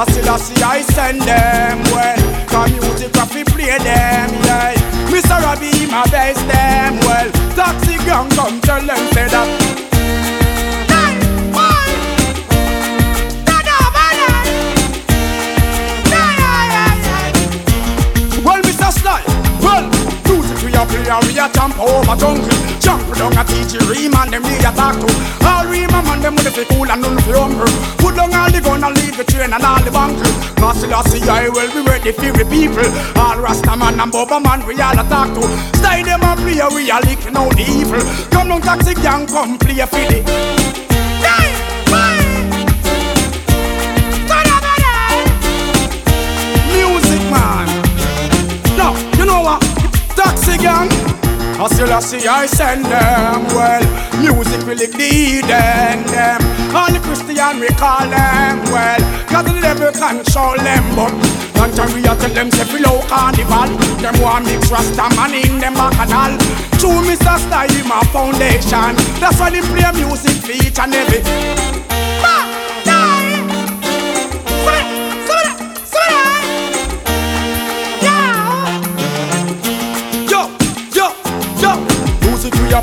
I still I see I send them well. Cause music fi play them, yeah. Mr. Robbie, my best them well. Taxi gang come tell them say that. A jump over jungle. Jump down a teach ream and them we a talk to. All ream a man them with the cool and none fi humble. Put down all the gun and leave the train and all the bunkle Master see I will be ready for the people. All Rasta man and Bubba man we all a talk to. Stay them a play we a licking out the evil. Come down taxi gang come play for the Music man. No, you know what? Taxi gang. I still I see I send them well. Music will lead them. All the Christian we call them well. Cause the devil control them but we tell them say below carnival Them want mix Rasta man in them bacchanal True Mr. Sly my foundation That's why they play music for each and every we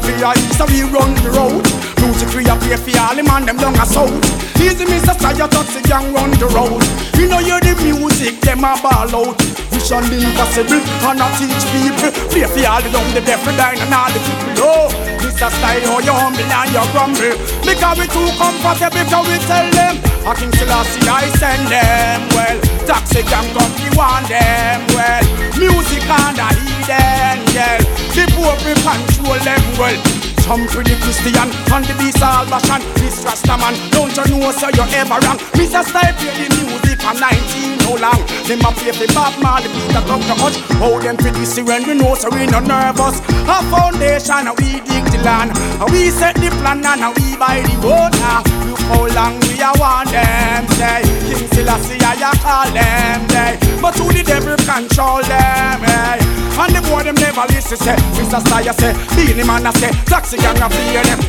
a a we run the road. Music we a play for all the man them down a south. Easy Mr. Sire Taxi gang run the road. You know you're the music them a ball out. Vision impossible and I teach people. Play for all the down the deaf and dying and all the people. Oh, Mr. Sly how you humble and you grumble. Because we too comfortable because we tell them. I King Selassie I send them well. Taxi gang come you want them well. Music and I hidden yeah. The poor control them well. Some pretty Christian and the beast all bashan. This Rasta man, don't you know so you ever wrong? Mr. Sly play the music from 19 no long. Them a play for Bob Marley, Peter the Hutch. Hold them for this when we know so we no nervous. A foundation and we dig the land. And we set the plan and we buy the road now. Look how long we a want them say. King Selassie I call them say. But who the devil control them? Hey. And the boy them never listen say. Mr. Sly say, Beenie Man I say, Taxi gang a play them.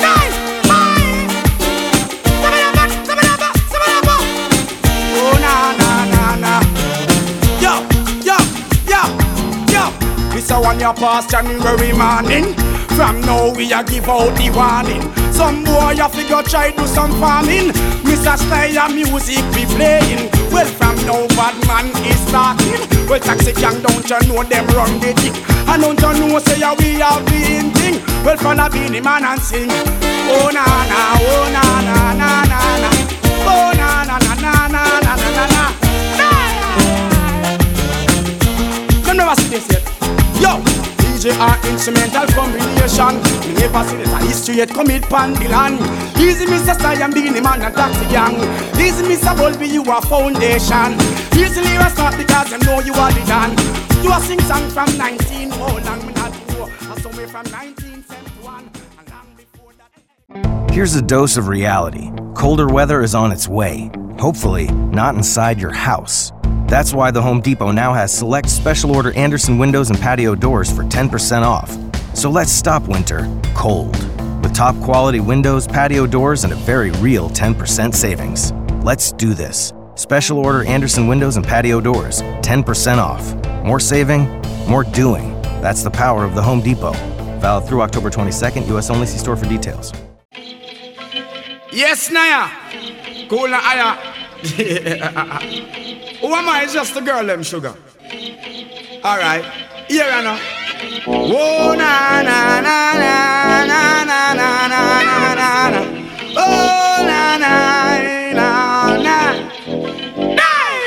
Nice, Oh na na na na. Yo, yo, yo, yo. This a one your past January morning. From now we a give out the warning. Some boy a figure try do some farming. Mr. Sly music be playing. Well from now bad man is talking. Well taxi gang don't you know them run the dick. And don't you know say we have been thing. Well follow Beenie Man and sing. Oh na na, oh na na na na na. Oh na na na na na na na na. Them never see this yet. Yo. DJ or instrumental combination. Never see history yet commit pan the land. Easy Mr. And Beenie Man and Taxi Gang. Easy Mr. You foundation. Start because know you are the dan. You a sing song from 19, oh long me not. I saw me from 1971. Here's a dose of reality. Colder weather is on its way. Hopefully, not inside your house. That's why the Home Depot now has select special order Andersen windows and patio doors for 10% off. So let's stop winter cold with top quality windows, patio doors, and a very real 10% savings. Let's do this. Special order Andersen windows and patio doors, 10% off. More saving, more doing. That's the power of the Home Depot. Valid through October 22nd, US only. See store for details. Yes, Naya. Cool, Naya. Who am I? It's just a girl, them sugar. Alright, here I know. Oh, na na na na na na na na na na na. Oh, na na na na. Hey!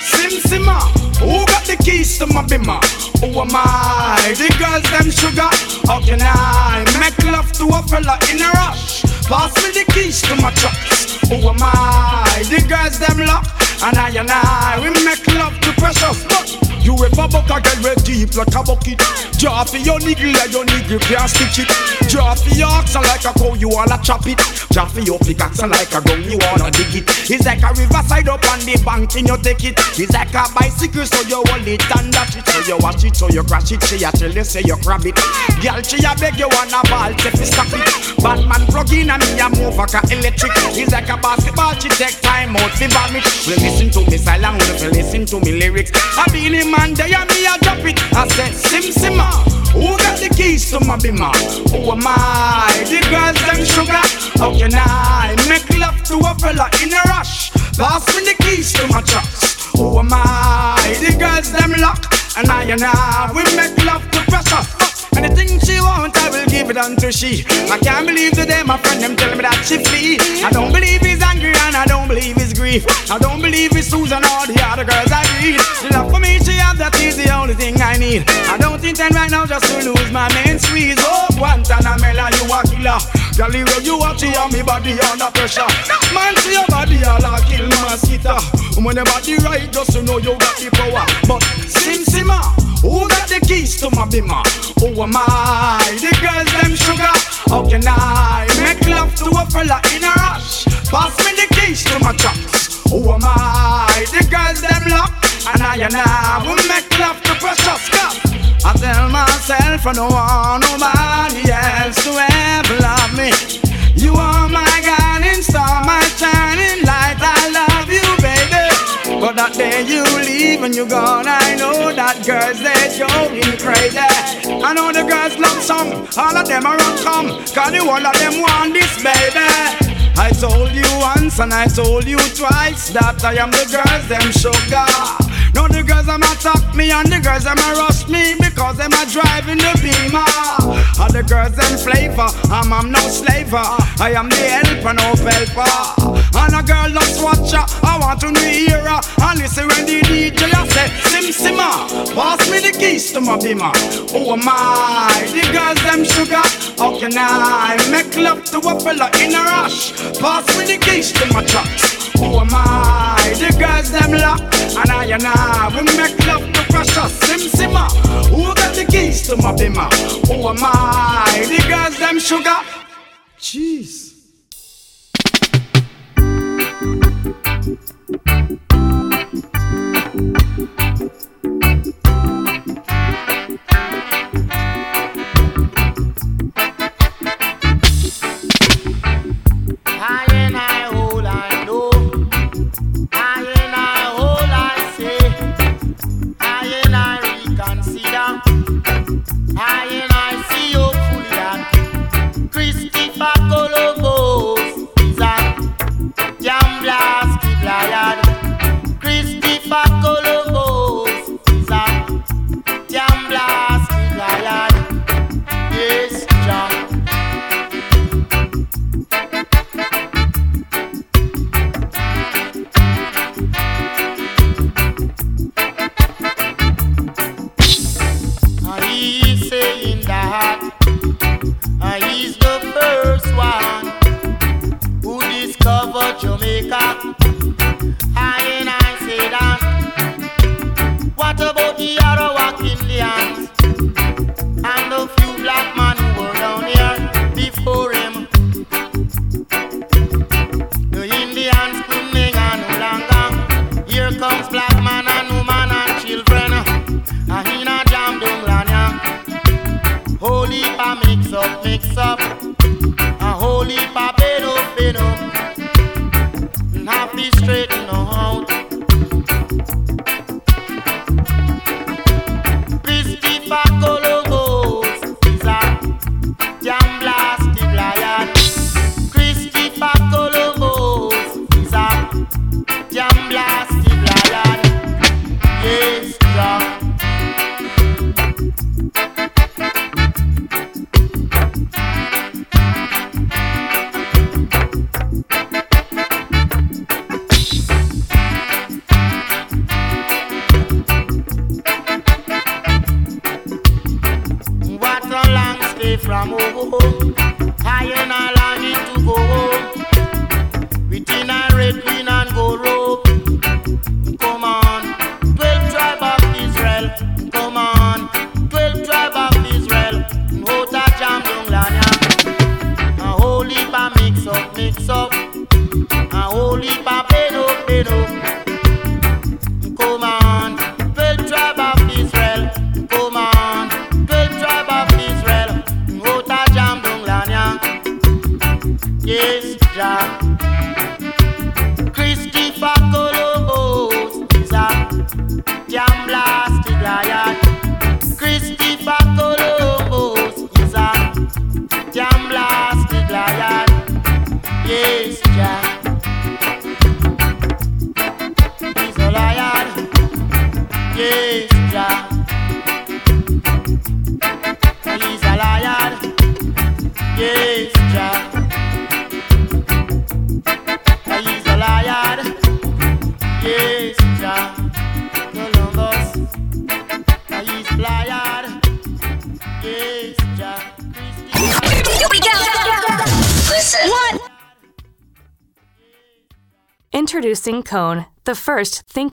Sim Simma, who got the keys to my bimmer? Who am I? The girls, them sugar. How can I make love to a fella in a rush? Pass me the keys to my trucks. Who am I? The girls, them lock. And I and I, we make love to precious. But You ever buck a girl with deep like a bucket? Draw for your niggle like your niggle can't stitch it. Draw for your ox like a cow, you wanna chop it. Draw for your pickaxe like a gun, you wanna dig it. It's like a riverside up on the bank and you take it. It's like a bicycle, so you hold it and dash it. So you watch it, so you crash it. She a tell you say you grab it. Girl, she a beg you wanna ball, say fi stop it. Batman plug in and me a move like a electric. It's like a basketball, she take time out fi vomit. Well, listen to me silent, well, listen to me lyrics. I be the man there and me a drop it. I said, Sim Simma, ah, who got the keys to my bimmer? Who am I? The girls them sugar. How can I make love to a fella in a rush? Pass me the keys to my trucks. Who am I? The girls them lock. And I and I, we make love to precious. Anything she want, I will give it unto she. I can't believe today my friend them tell me that she flee. I don't believe he's angry and I don't believe he's grief. I don't believe it's Susan or the other girls I read. The love for me she that is the only thing I need. I don't intend right now just to lose my main squeeze. Oh, Guantanamela, you a killer. Girl, you you watch you on me body under pressure. Man, see your body all a kill mosquito. When the body right, just to know you got the power. But Sim Simma, who got the keys to my bimmer? Who am I? The girls them sugar. How can I make love to a fella in a rush? Pass me the keys to my trucks. Who am I? The girls them lock. And I and I will make love to precious cup. I tell myself I don't want nobody else to ever love me. You are my guiding star, my shining light. I love you, baby. But that day you leave and you're gone, I know that girls they going crazy. I know the girls love some, all of them are come, cause the one of them want this, baby. I told you once and I told you twice that I am the girls them sugar. No, the girls them attack me and the girls them rush me because them a driving the beamer. All the girls them flavor, I'm, I'm no slaver. I am the helper, no helper. And a girl loves watcher, I want to hear her. And listen when the DJ I say, Sim Simma, pass me the keys to my beamer. Oh my, the girls them sugar. How can I make love to a fella in a rush? Pass me the keys to my trucks. Oh Who am I? The girls them lock, and I and I we make love to precious Sim Simma. Who got the keys to my bimmer? Who am I? The girls them sugar. Jeez. I Cone, the first think.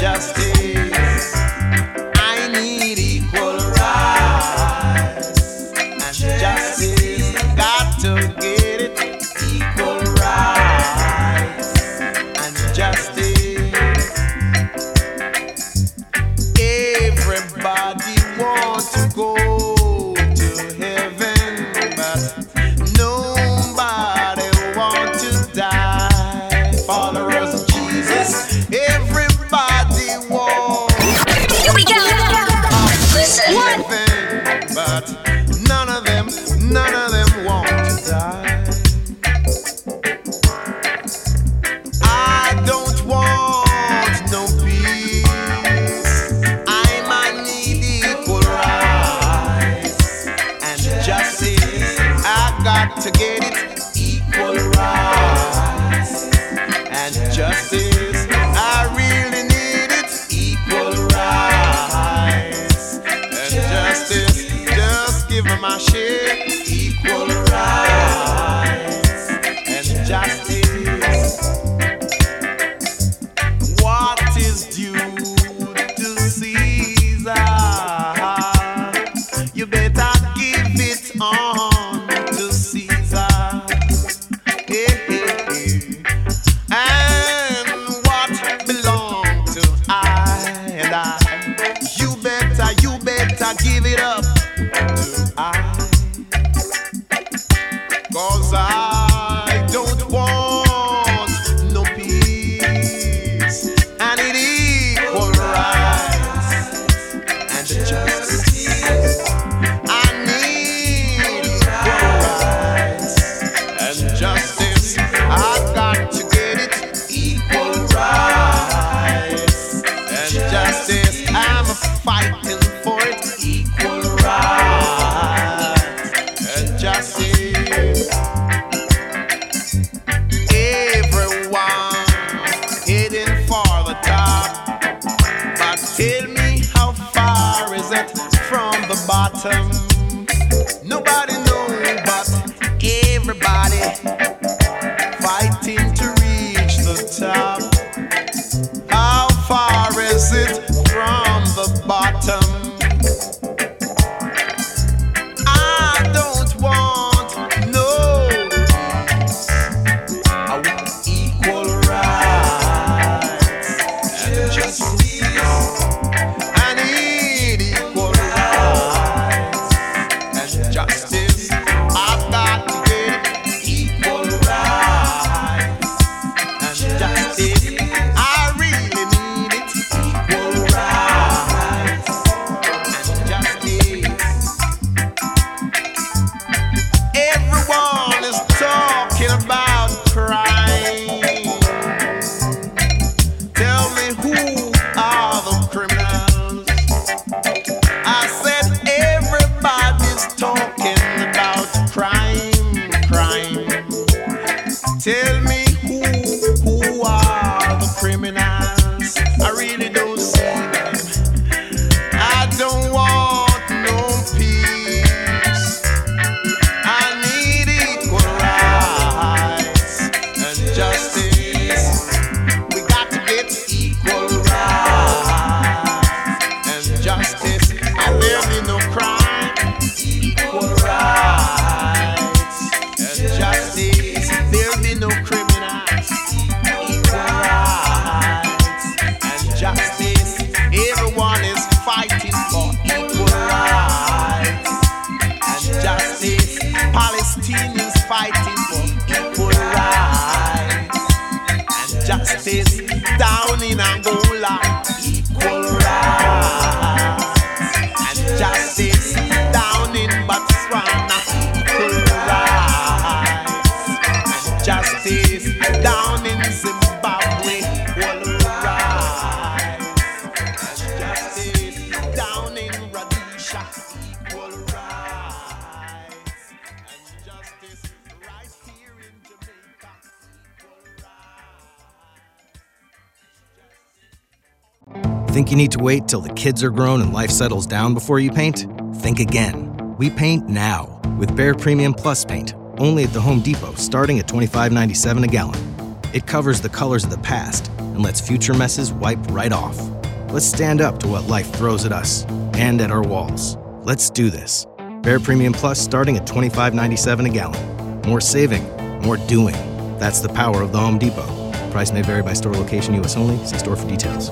justice. You need to wait till the kids are grown and life settles down before you paint? Think again. We paint now with Behr Premium Plus paint, only at the Home Depot, starting at $25.97 a gallon. It covers the colors of the past and lets future messes wipe right off. Let's stand up to what life throws at us and at our walls. Let's do this. Behr Premium Plus starting at $25.97 a gallon. More saving, more doing. That's the power of the Home Depot. Price may vary by store location, U.S. only. See store for details.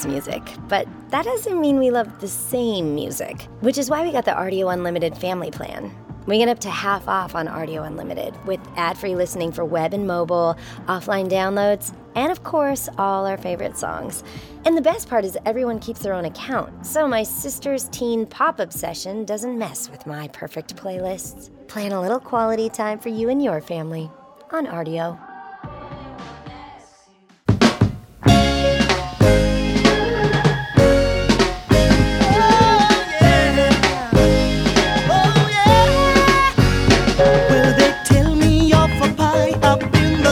loves music, but that doesn't mean we love the same music, which is why we got the Rdio Unlimited family plan. We get up to half off on Rdio Unlimited with ad free listening for web and mobile, offline downloads, and of course, all our favorite songs. And the best part is everyone keeps their own account, so my sister's teen pop obsession doesn't mess with my perfect playlists. Plan a little quality time for you and your family on Rdio.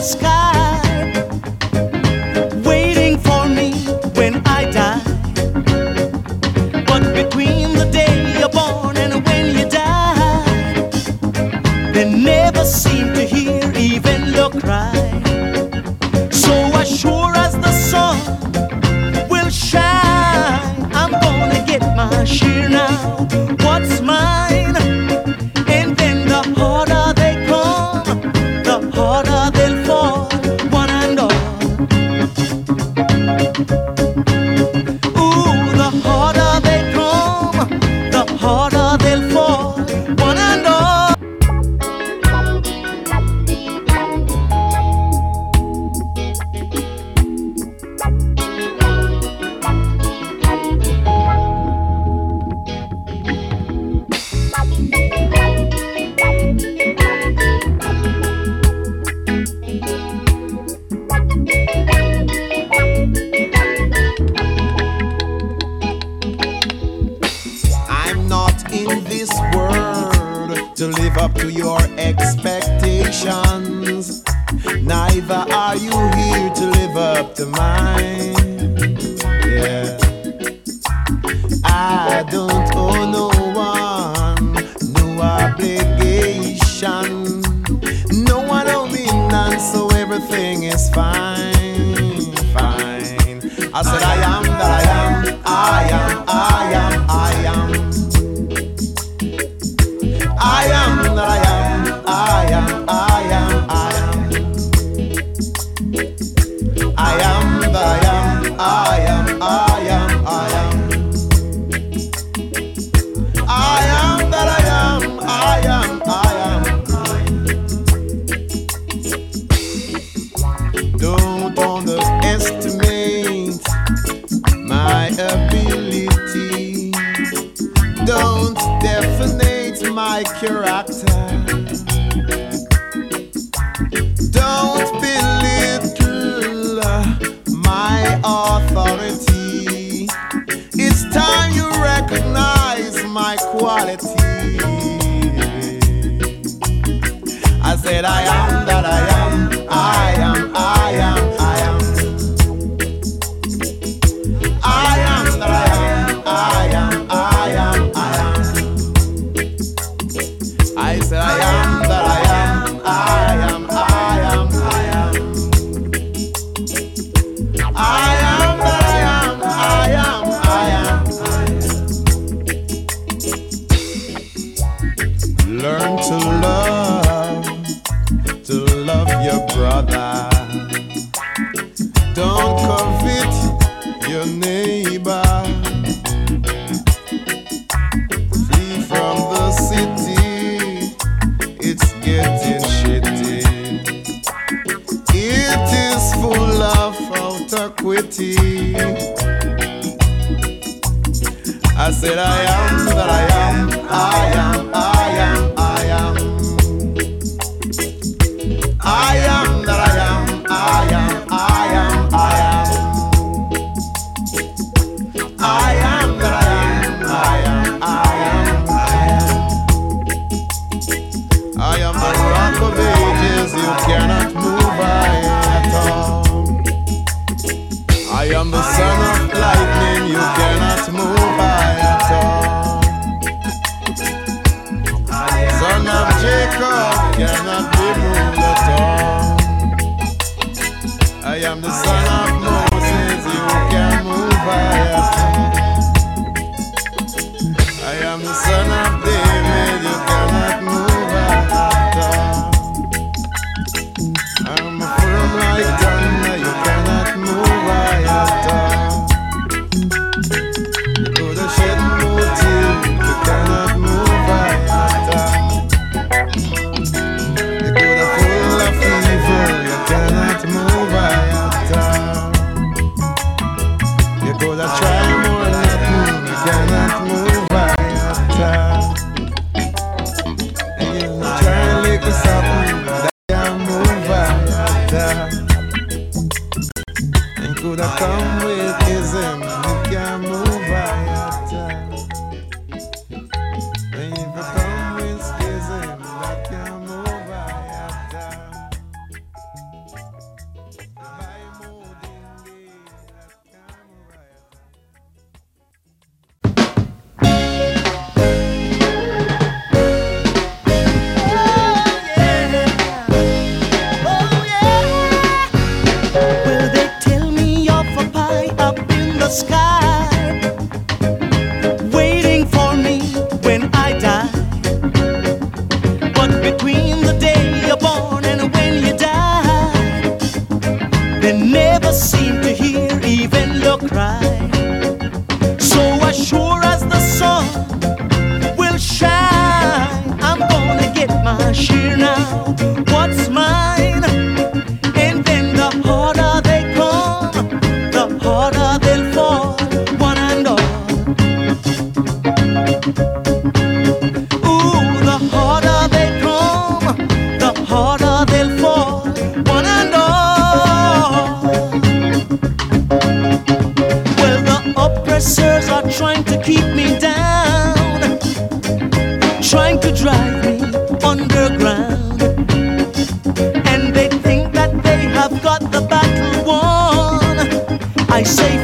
sky, waiting for me when I die. But between the day you're born and when you die, they never seem to hear even your cry. So as sure as the sun will shine, I'm gonna get my share now. What's mine? like your actor, Don't belittle uh, my authority. It's time you recognize my quality. I said, I am that I am. to drive me underground. And they think that they have got the battle won. I say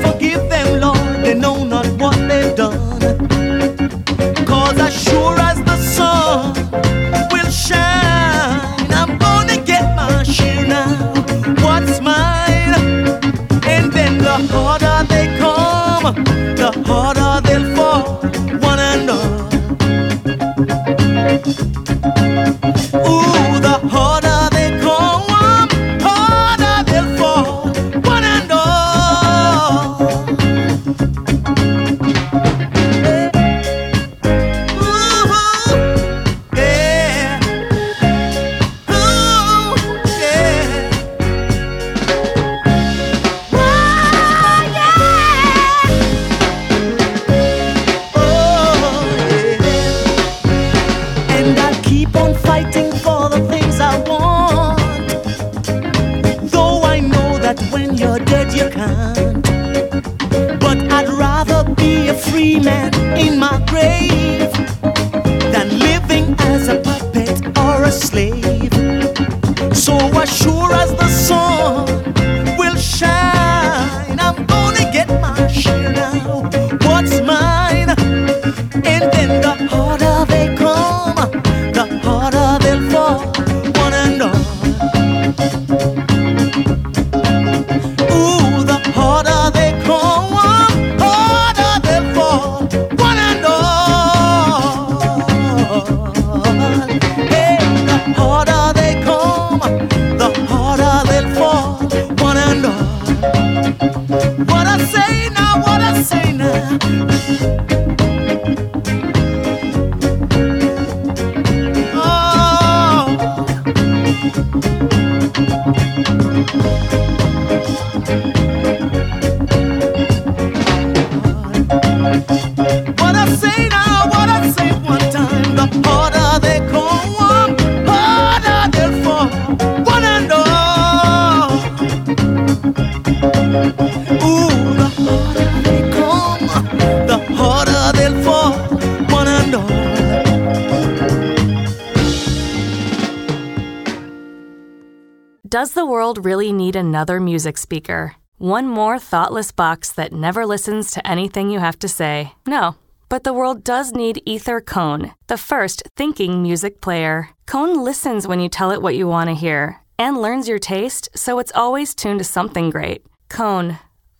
another music speaker. One more thoughtless box that never listens to anything you have to say. No, but the world does need Ether Cone, the first thinking music player. Cone listens when you tell it what you want to hear and learns your taste, so it's always tuned to something great. Cone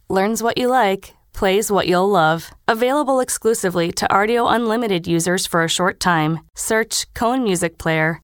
learns what you like, plays what you'll love. Available exclusively to Rdio Unlimited users for a short time. Search Cone Music Player.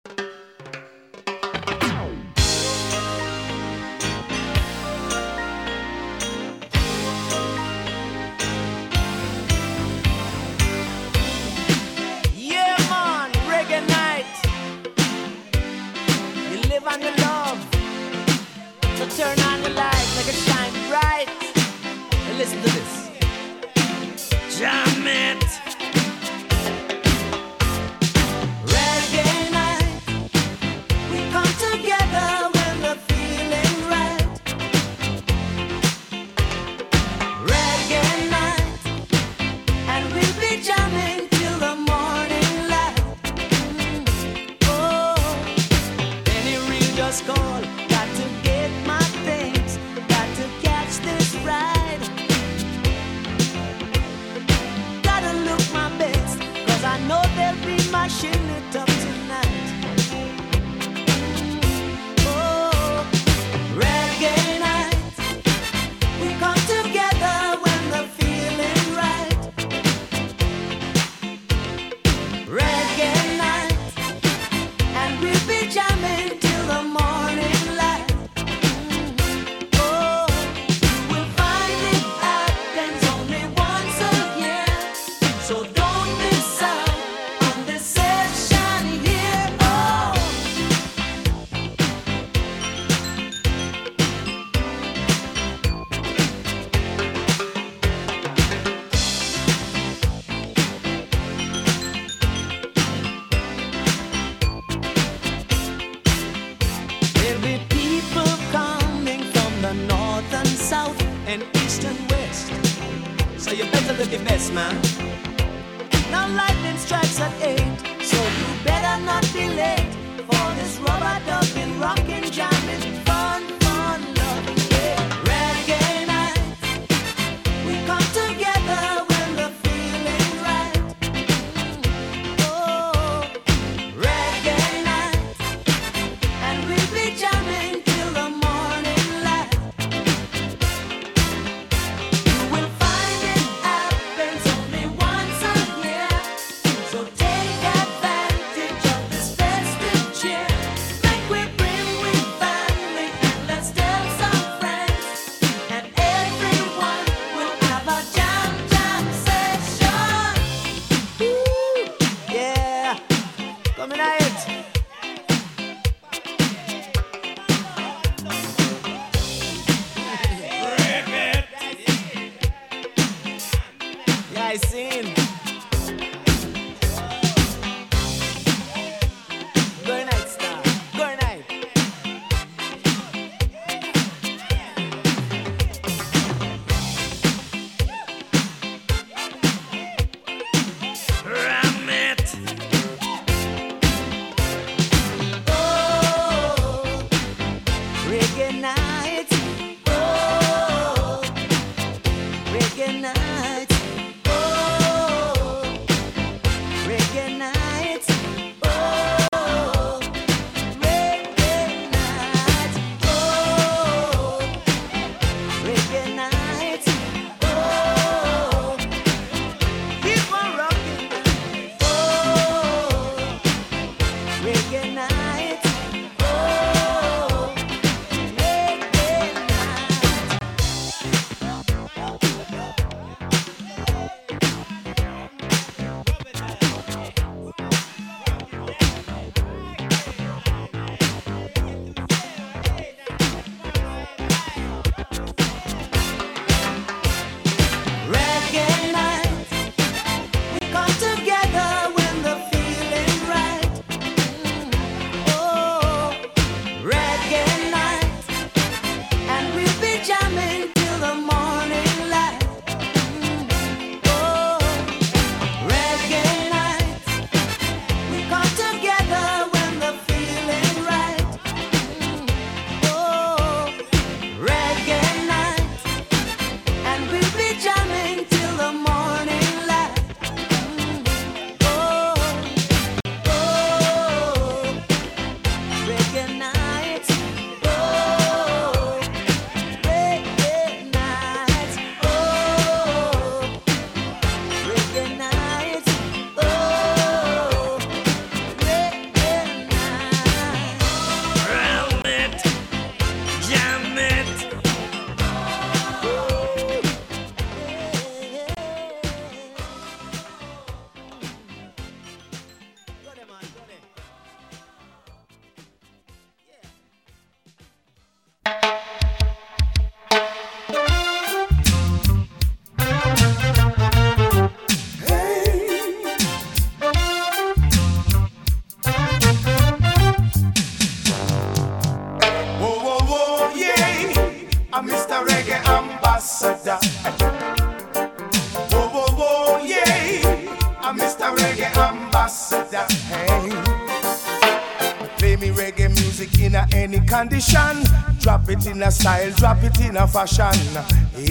fashion.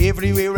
Everywhere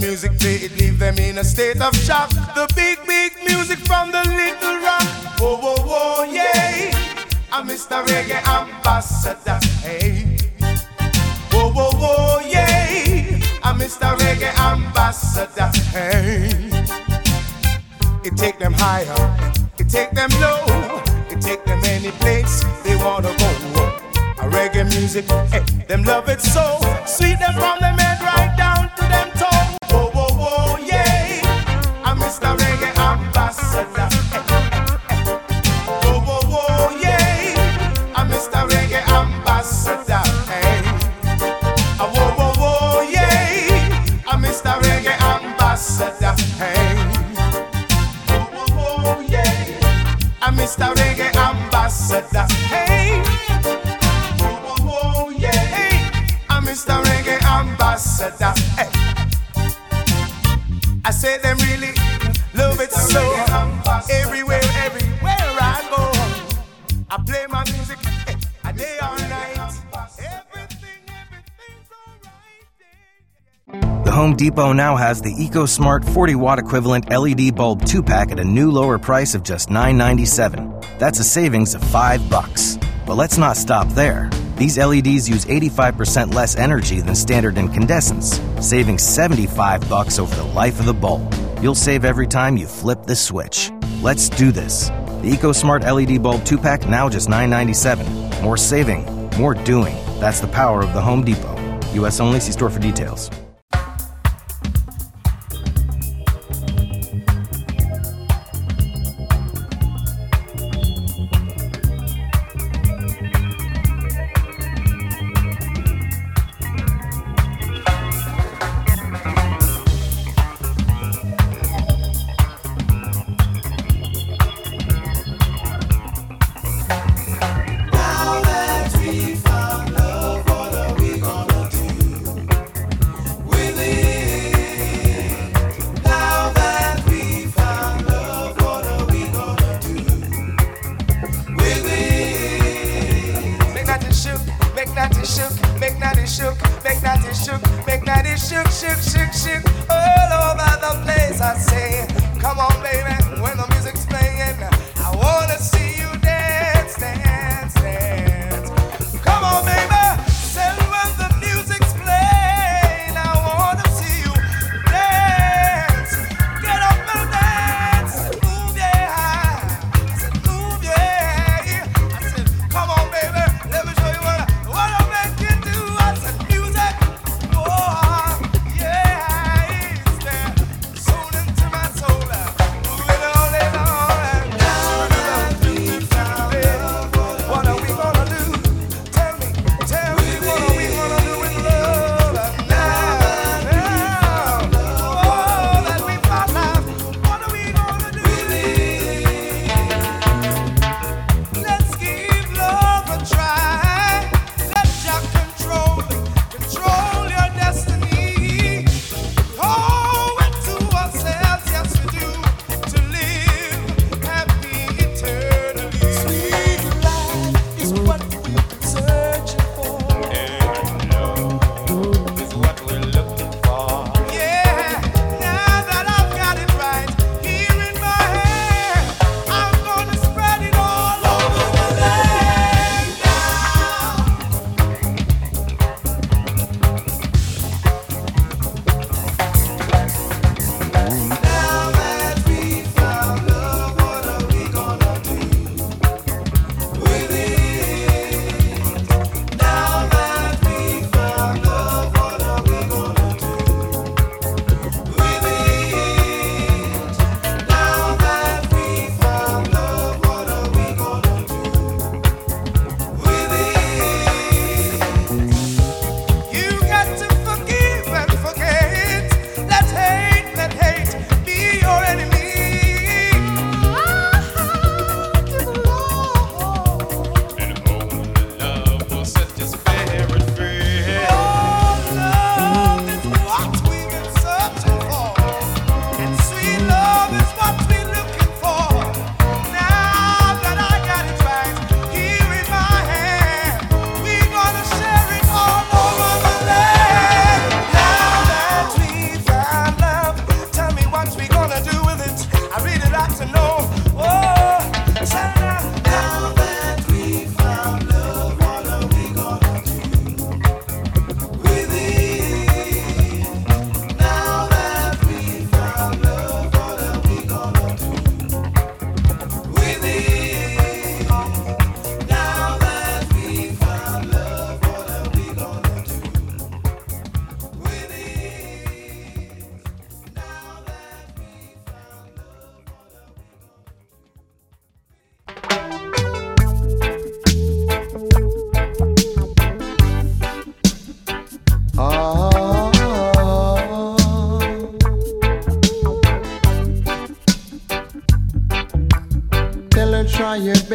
music till it leave them in a state of shock. Depot now has the EcoSmart 40 watt equivalent LED bulb 2 pack at a new lower price of just $9.97. That's a savings of 5 bucks. But let's not stop there. These LEDs use 85% less energy than standard incandescents, saving 75 bucks over the life of the bulb. You'll save every time you flip the switch. Let's do this. The EcoSmart LED bulb 2-pack now just $9.97. More saving, more doing. That's the power of the Home Depot. US only, see store for details.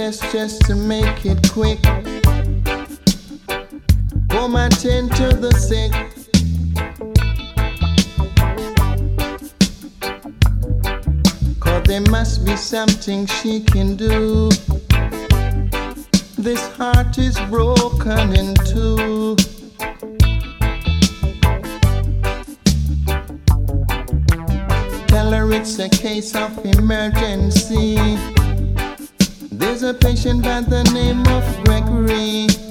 best just to make it quick. Come my tend to the sick. Cause there must be something she can do. This heart is broken in two. Tell her it's a case of emergency a patient by the name of Gregory.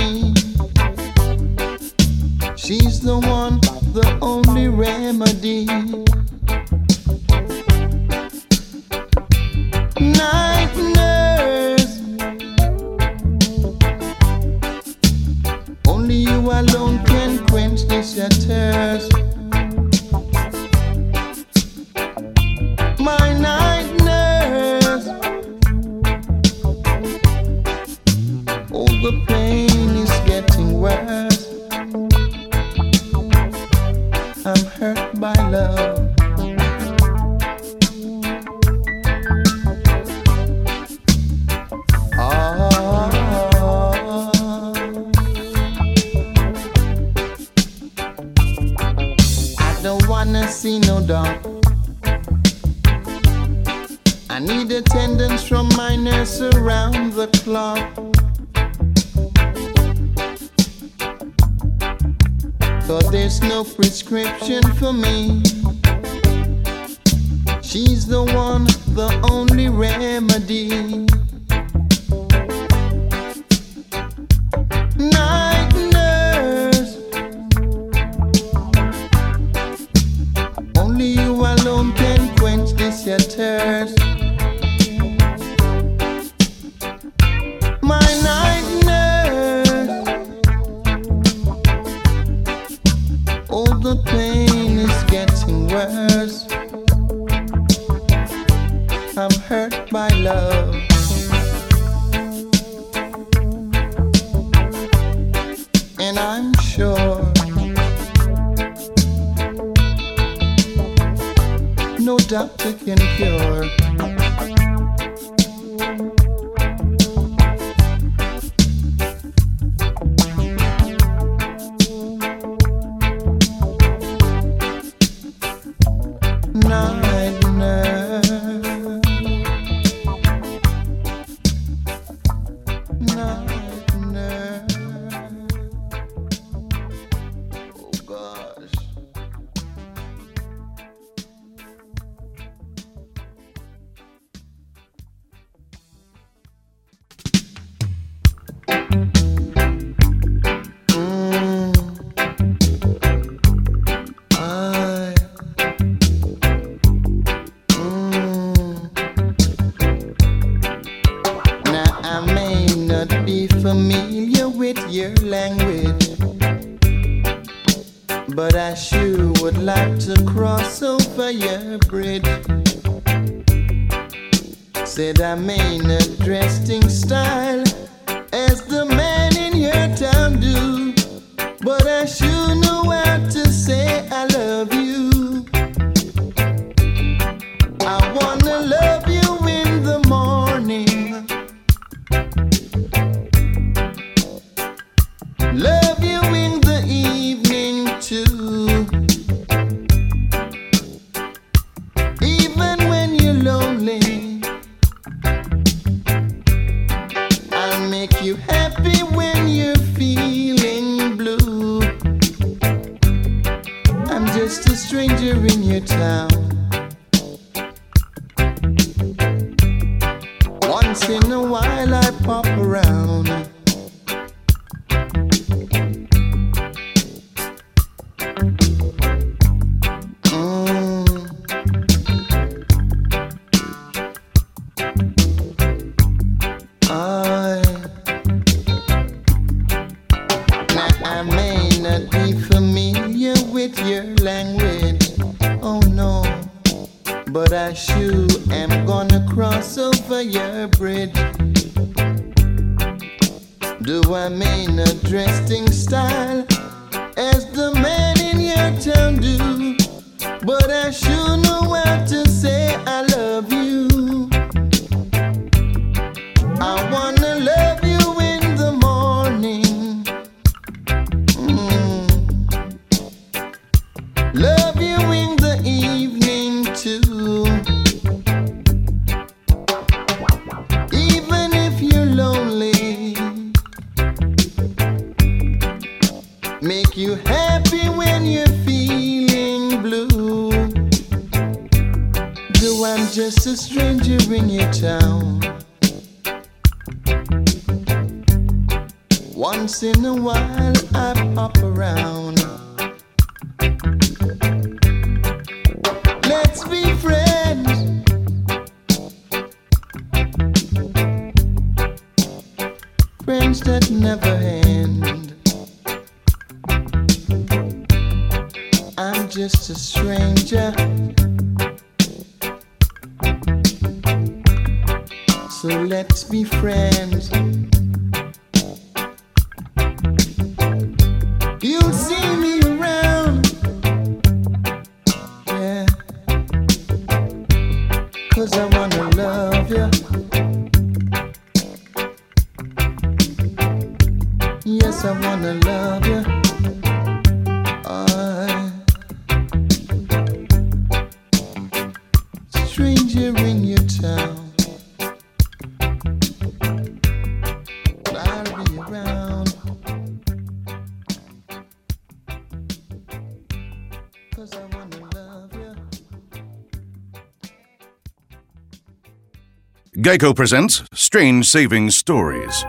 Geico presents Strange Saving Stories.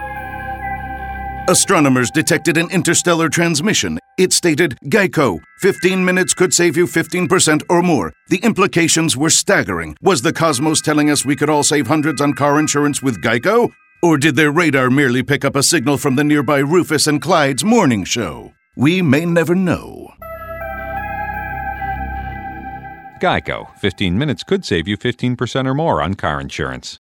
Astronomers detected an interstellar transmission. It stated, Geico, 15 minutes could save you 15% or more. The implications were staggering. Was the cosmos telling us we could all save hundreds on car insurance with Geico? Or did their radar merely pick up a signal from the nearby Rufus and Clyde's morning show? We may never know. Geico. 15 minutes could save you 15% or more on car insurance.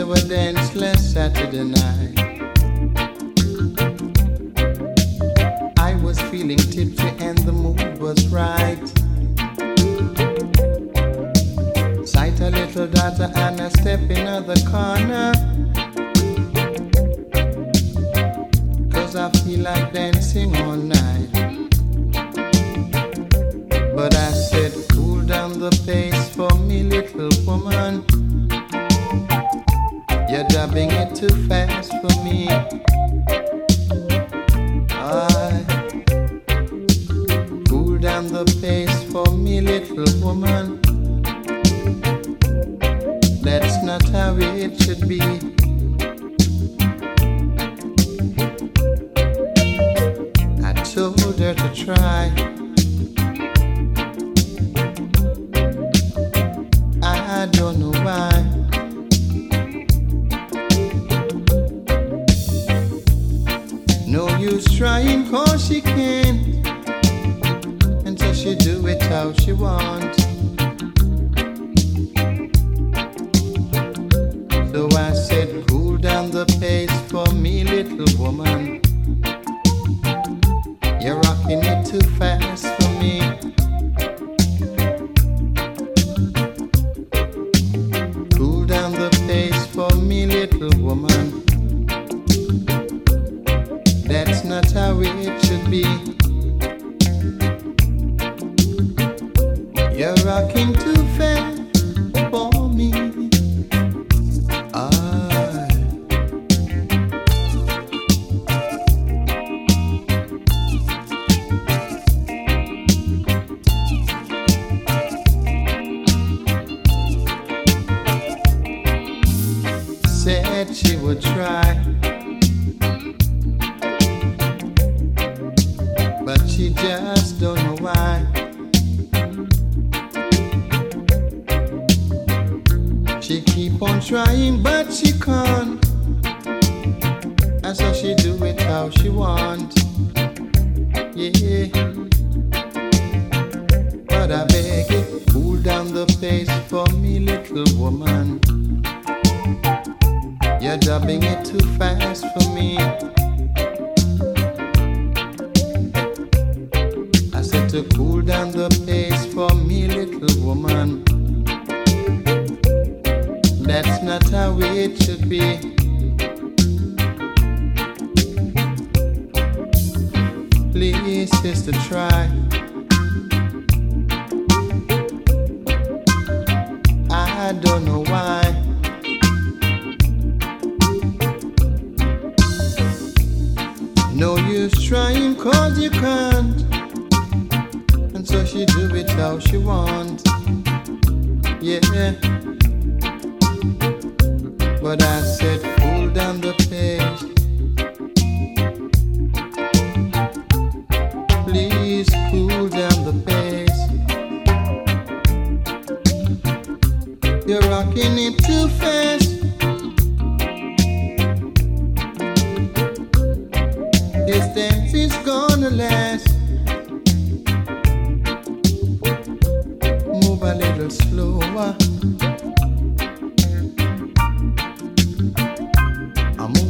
To a dance last Saturday night. I was feeling tipsy and the mood was right. Sight a little daughter and a step in the corner. Cause I feel like dancing all night. But I said, cool down the pace for me, little woman. You're it too fast for me. I cool down the pace for me, little woman. That's not how it should be.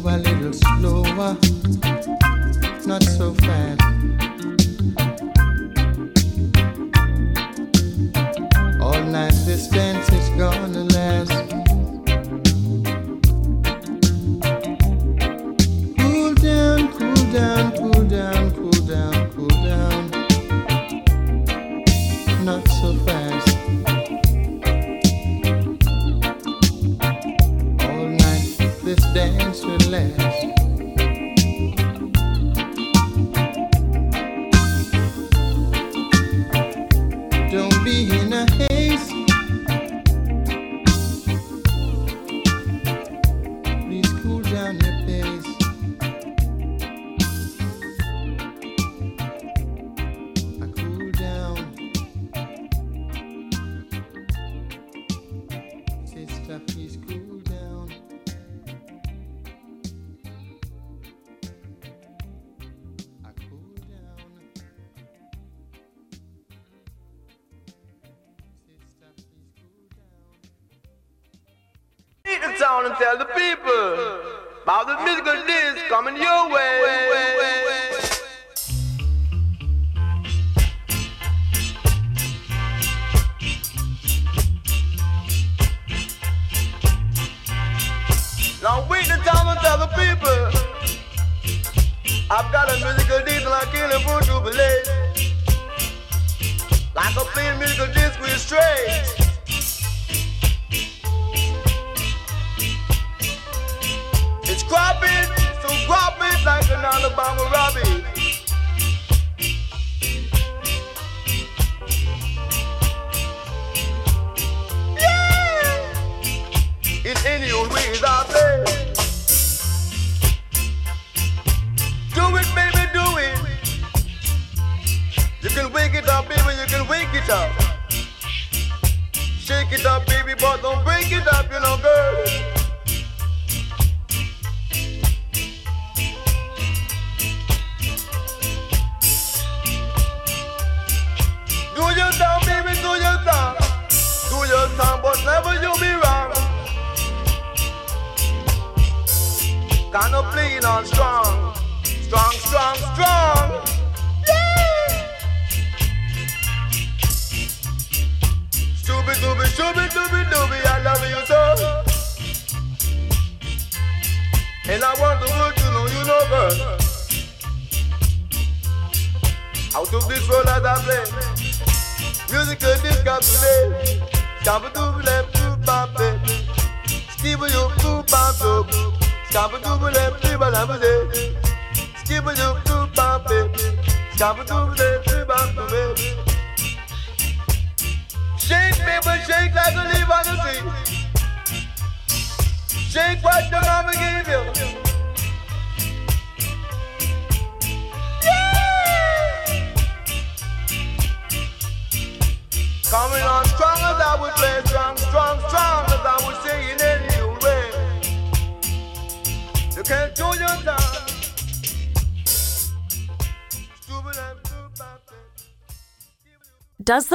A little slower,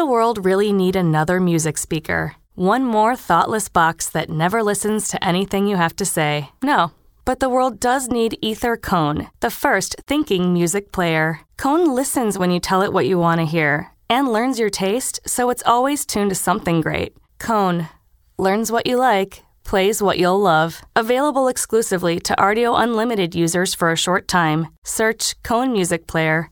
the world really need another music speaker? One more thoughtless box that never listens to anything you have to say? No. But the world does need Aether Cone, the first thinking music player. Cone listens when you tell it what you want to hear and learns your taste, so it's always tuned to something great. Cone learns what you like, plays what you'll love. Available exclusively to Rdio Unlimited users for a short time. Search Cone Music Player.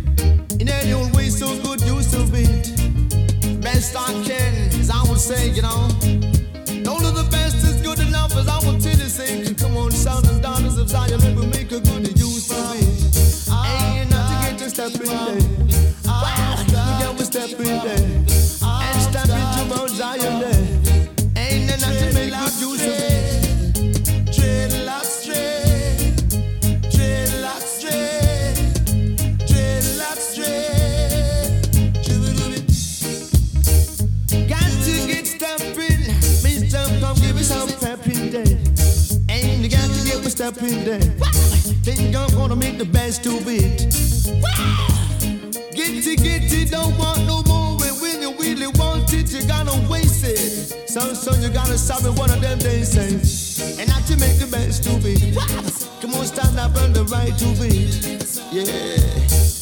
you want it, could have never get it, but get it, get it. Still don't desire no more of it. But I say I'm gonna make the best use of it. Sound not to make good use of it. Ain't gotta get me stepping there. Ain't not to get it. Best to I can. So as I would say, you know. Don't do the best is good enough, as I will tell you, say, come on, sons and daughters of Zion, let make a good use of it. Ain't nothing get to step in there. Wow, you to there. And step into Mount Zion there. Me stepping there. Think I'm gonna make the best of it. Get it, get it, don't want no more. And when you really want it, you gotta waste it. So, so you gotta stop it one of them days. And not to make the best of it. Come on, stand up on the right to it. Yeah.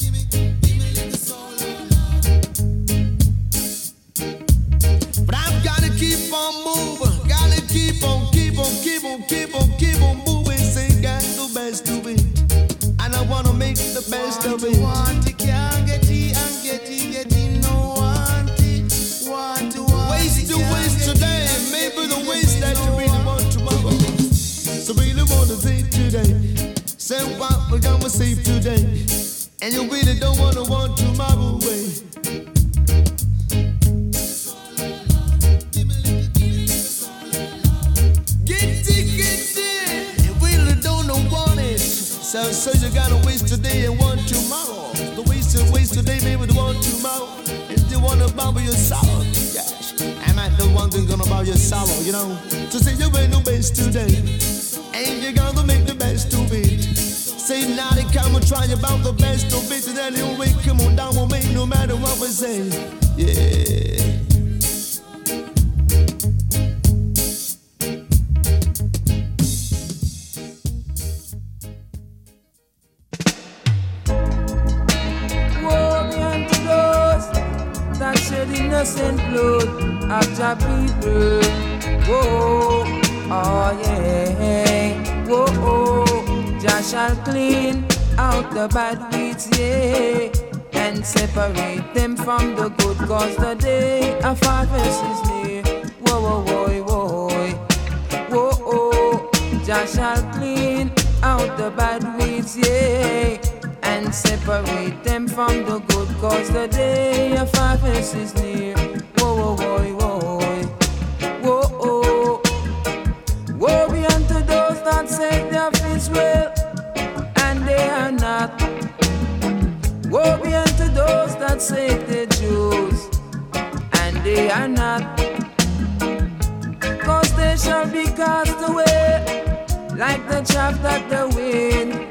The best of it. Want it, can't get it, and get it, get it, no want it. Want to waste to waste today. Maybe the waste that you really want tomorrow. So really wanna take today. Say what we're gonna save today. And you really don't wanna want tomorrow away. So, so you gotta waste today and want tomorrow. The waste to waste today, maybe the want tomorrow. And you wanna bubble your sorrow. Yes. I'm not the one that's gonna bubble your sorrow, you know. So say you ain't no best today. And you gotta make the best of it. Say now they come and try about the best of it. And anyway, come on down, we'll make no matter what we say. Yeah. People. Whoa, oh yeah. Whoa, oh, Jah shall clean out the bad weeds, yeah. And separate them from the good, cause the day of harvest is near. Whoa, whoa, whoa, whoa. Whoa, oh, Jah shall clean out the bad weeds, yeah, and separate them from the good, cause the day of harvest is near. Whoa, whoa, whoa, whoa, whoa, oh, woe be unto those that say they of Israel, and they are not. Woe be unto those that say they're Jews, and they are not cause they shall be cast away like the chaff that the wind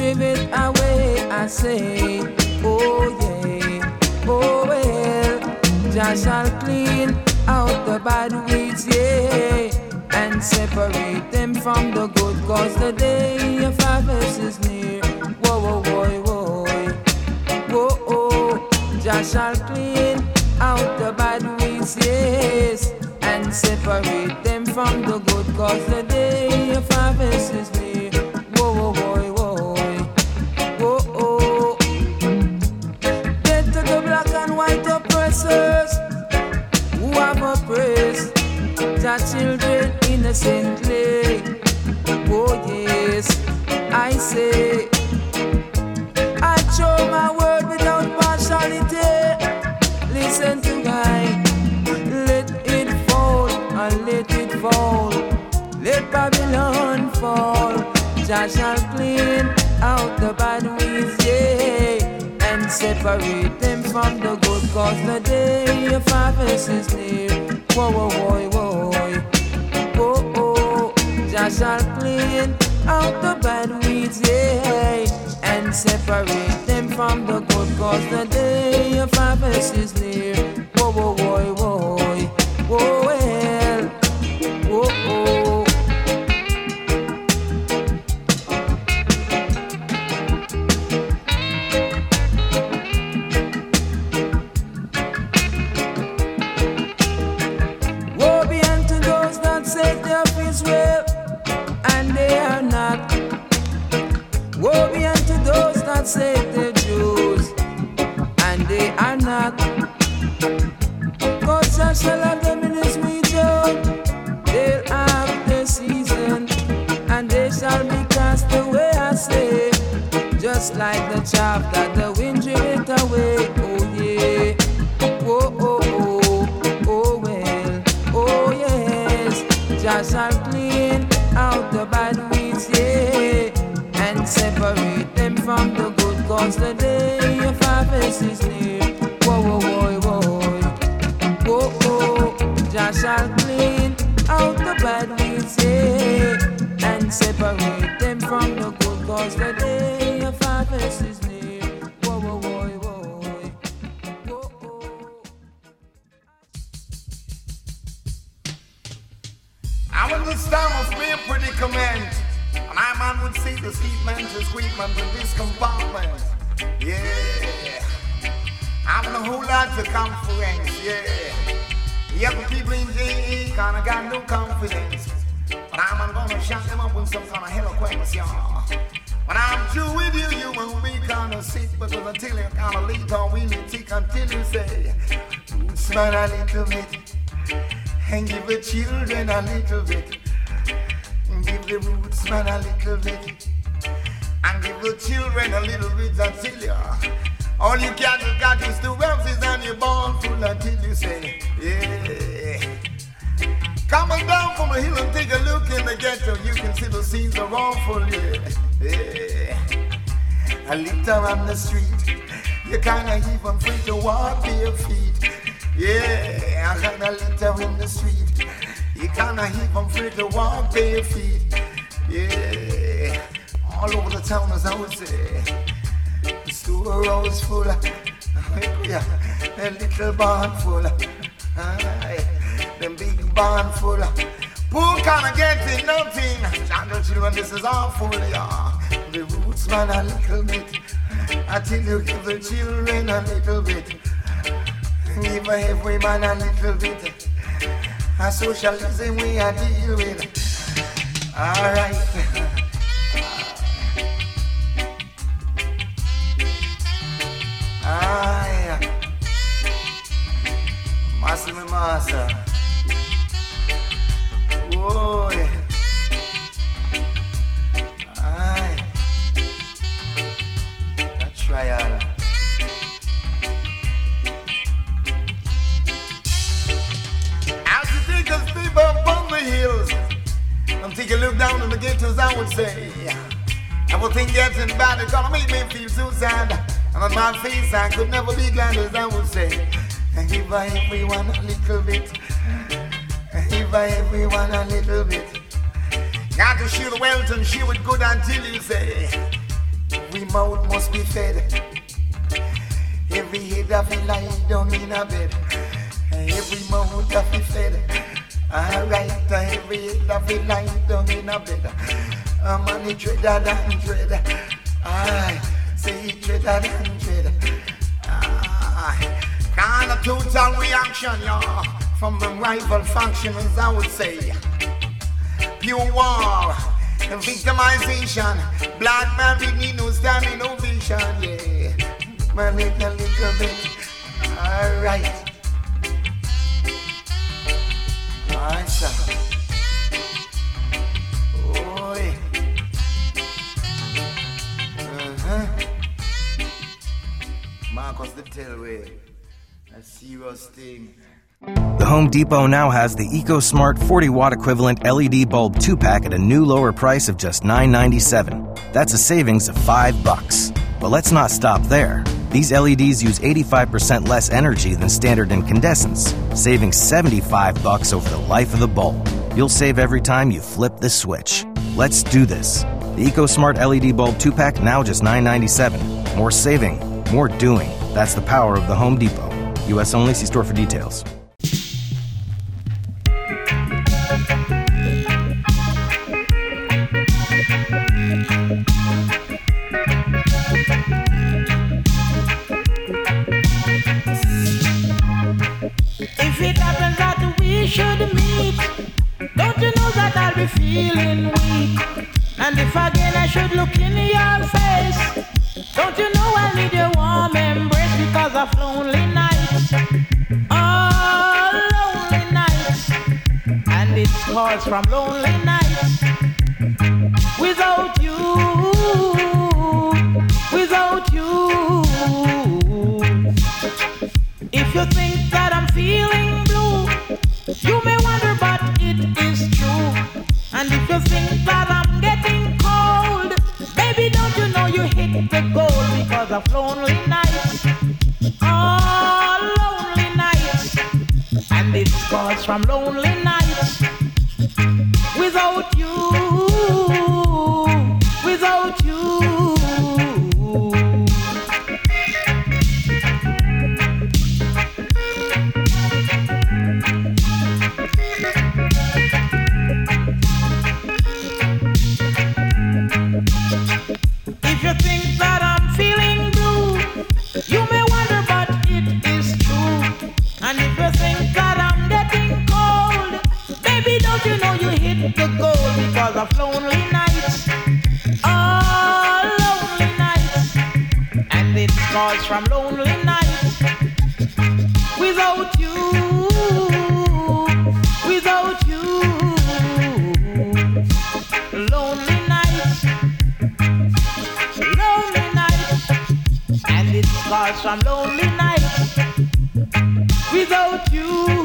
drive it away. I say, oh yeah, oh well, Jah shall clean out the bad weeds, yeah, and separate them from the good, cause the day of harvest is near. Whoa, whoa, whoa, whoa, whoa, oh, Jah shall clean out the bad weeds, yes, and separate them from the good, cause the day of harvest is near. Jah shall clean out the bad weeds, yeah, and separate them from the good. Cause the day of harvest is near. Whoa, whoa, whoa, whoa, whoa, oh. Jah shall clean out the bad weeds, yeah, and separate them from the good. Cause the day of harvest is near. A in the street. You kinda even free to walk bare feet. Yeah, all over the town as I would say. The store always full. Yeah, a little barn full. Aye, them big barn full. Poor kinda getting nothing. Jungle children, this is awful, yeah. The roots man a little bit. Until you give the children a little bit. Give every man a little bit. A socialism we a deal with. Alright. Aye. Massa me massa. Oi. And take a look down in the ghettos, I would say, everything getting bad, it's gonna make me feel so sad. And on my face, I could never be glad as I would say, And give by everyone a little bit, and give by everyone a little bit. Got to shoot well and shoot it good until you say, every mouth must be fed. Every head of it lie down in a bed. Every mouth of it fed. Alright, every head of it lie down in a bed. A man it dreader than dread. Aye, say it dreader than dread. Aye, kind of total reaction, y'all, from the rival factions, I would say. Pure war, victimization. Black man with need no standing ovation, yeah. Man, it a little bit. Alright. Oi. Uh-huh. The A serious thing. The Home Depot now has the EcoSmart 40 watt equivalent LED bulb 2 pack at a new lower price of just $9.97. That's a savings of 5 bucks. But let's not stop there. These LEDs use 85% less energy than standard incandescents, saving 75 bucks over the life of the bulb. You'll save every time you flip the switch. Let's do this. The EcoSmart LED bulb 2 pack now just $9.97. More saving, more doing. That's the power of the Home Depot. US only, see store for details. Should meet, don't you know that I'll be feeling weak? And if again I should look in your face, don't you know I need your warm embrace because of lonely nights? Oh, lonely nights. And it's caused from lonely nights. Without you, without you. If you think that I'm feeling you may wonder, but it is true. And if you think that I'm getting cold, baby, don't you know you hit the goal because of lonely nights? Oh, lonely nights. And it's caused from lonely nights. Without you, from lonely nights. Without you, without you, lonely nights. Lonely nights, and it's caused from lonely nights. Without you,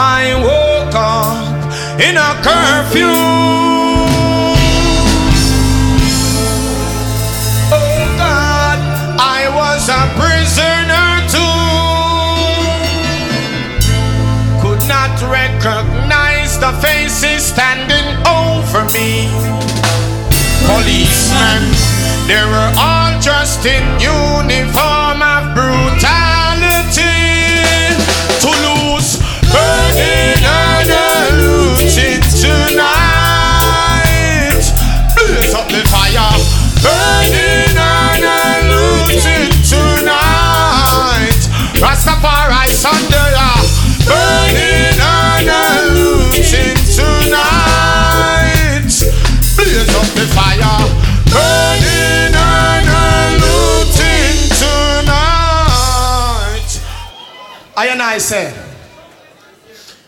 I woke up in a curfew. Oh God, I was a prisoner too. Could not recognize the faces standing over me. Policemen, they were all dressed in uniform I and I say,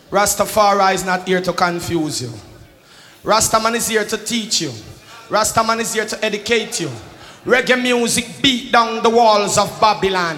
Rastafari is not here to confuse you. Rastaman is here to teach you. Rastaman is here to educate you. Reggae music beat down the walls of Babylon.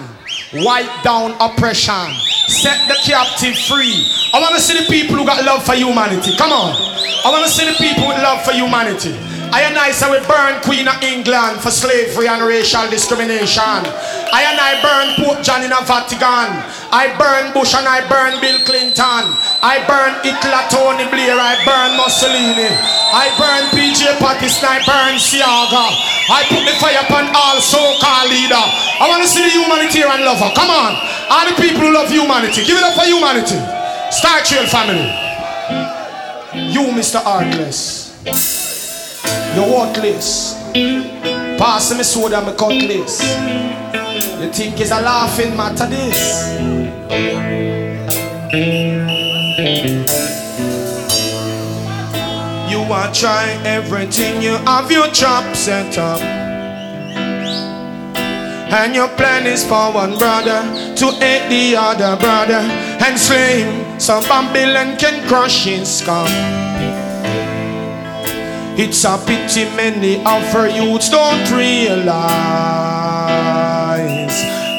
Wipe down oppression. Set the captive free. I want to see the people who got love for humanity. Come on. I want to see the people with love for humanity. I and I say we burn Queen of England for slavery and racial discrimination. I and I burn Pope John in a Vatican. I burn Bush and I burn Bill Clinton. I burn Hitler, Tony Blair. I burn Mussolini. I burn PJ Patterson. I burn Seaga. I put the fire upon all so-called leader. I want to see the humanitarian lover. Come on. All the people who love humanity. Give it up for humanity. Star Trail family. You, Mr. Heartless. You're worthless. Pass me soda, me cutlass. You think it's a laughing matter, this? You are trying everything, you have your trap set up. And your plan is for one brother to hate the other brother and slay him so Babylon can crush his skull. It's a pity many of our youths don't realize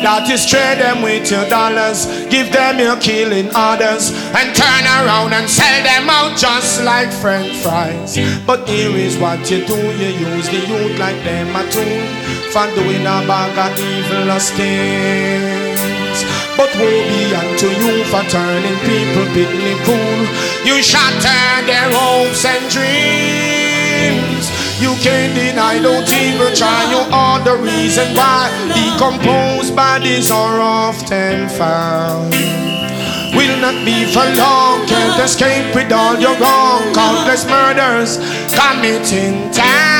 that you trade them with your dollars, give them your killing orders, and turn around and sell them out just like French fries. But here is what you do: you use the youth like them a tool for doing a bag of evil things. But woe be unto you for turning people picnic cool. You shatter their hopes and dreams. You can't deny, don't even try. You are the reason why decomposed bodies are often found. Will not be for long, can't escape with all your wrong. Countless murders committing time.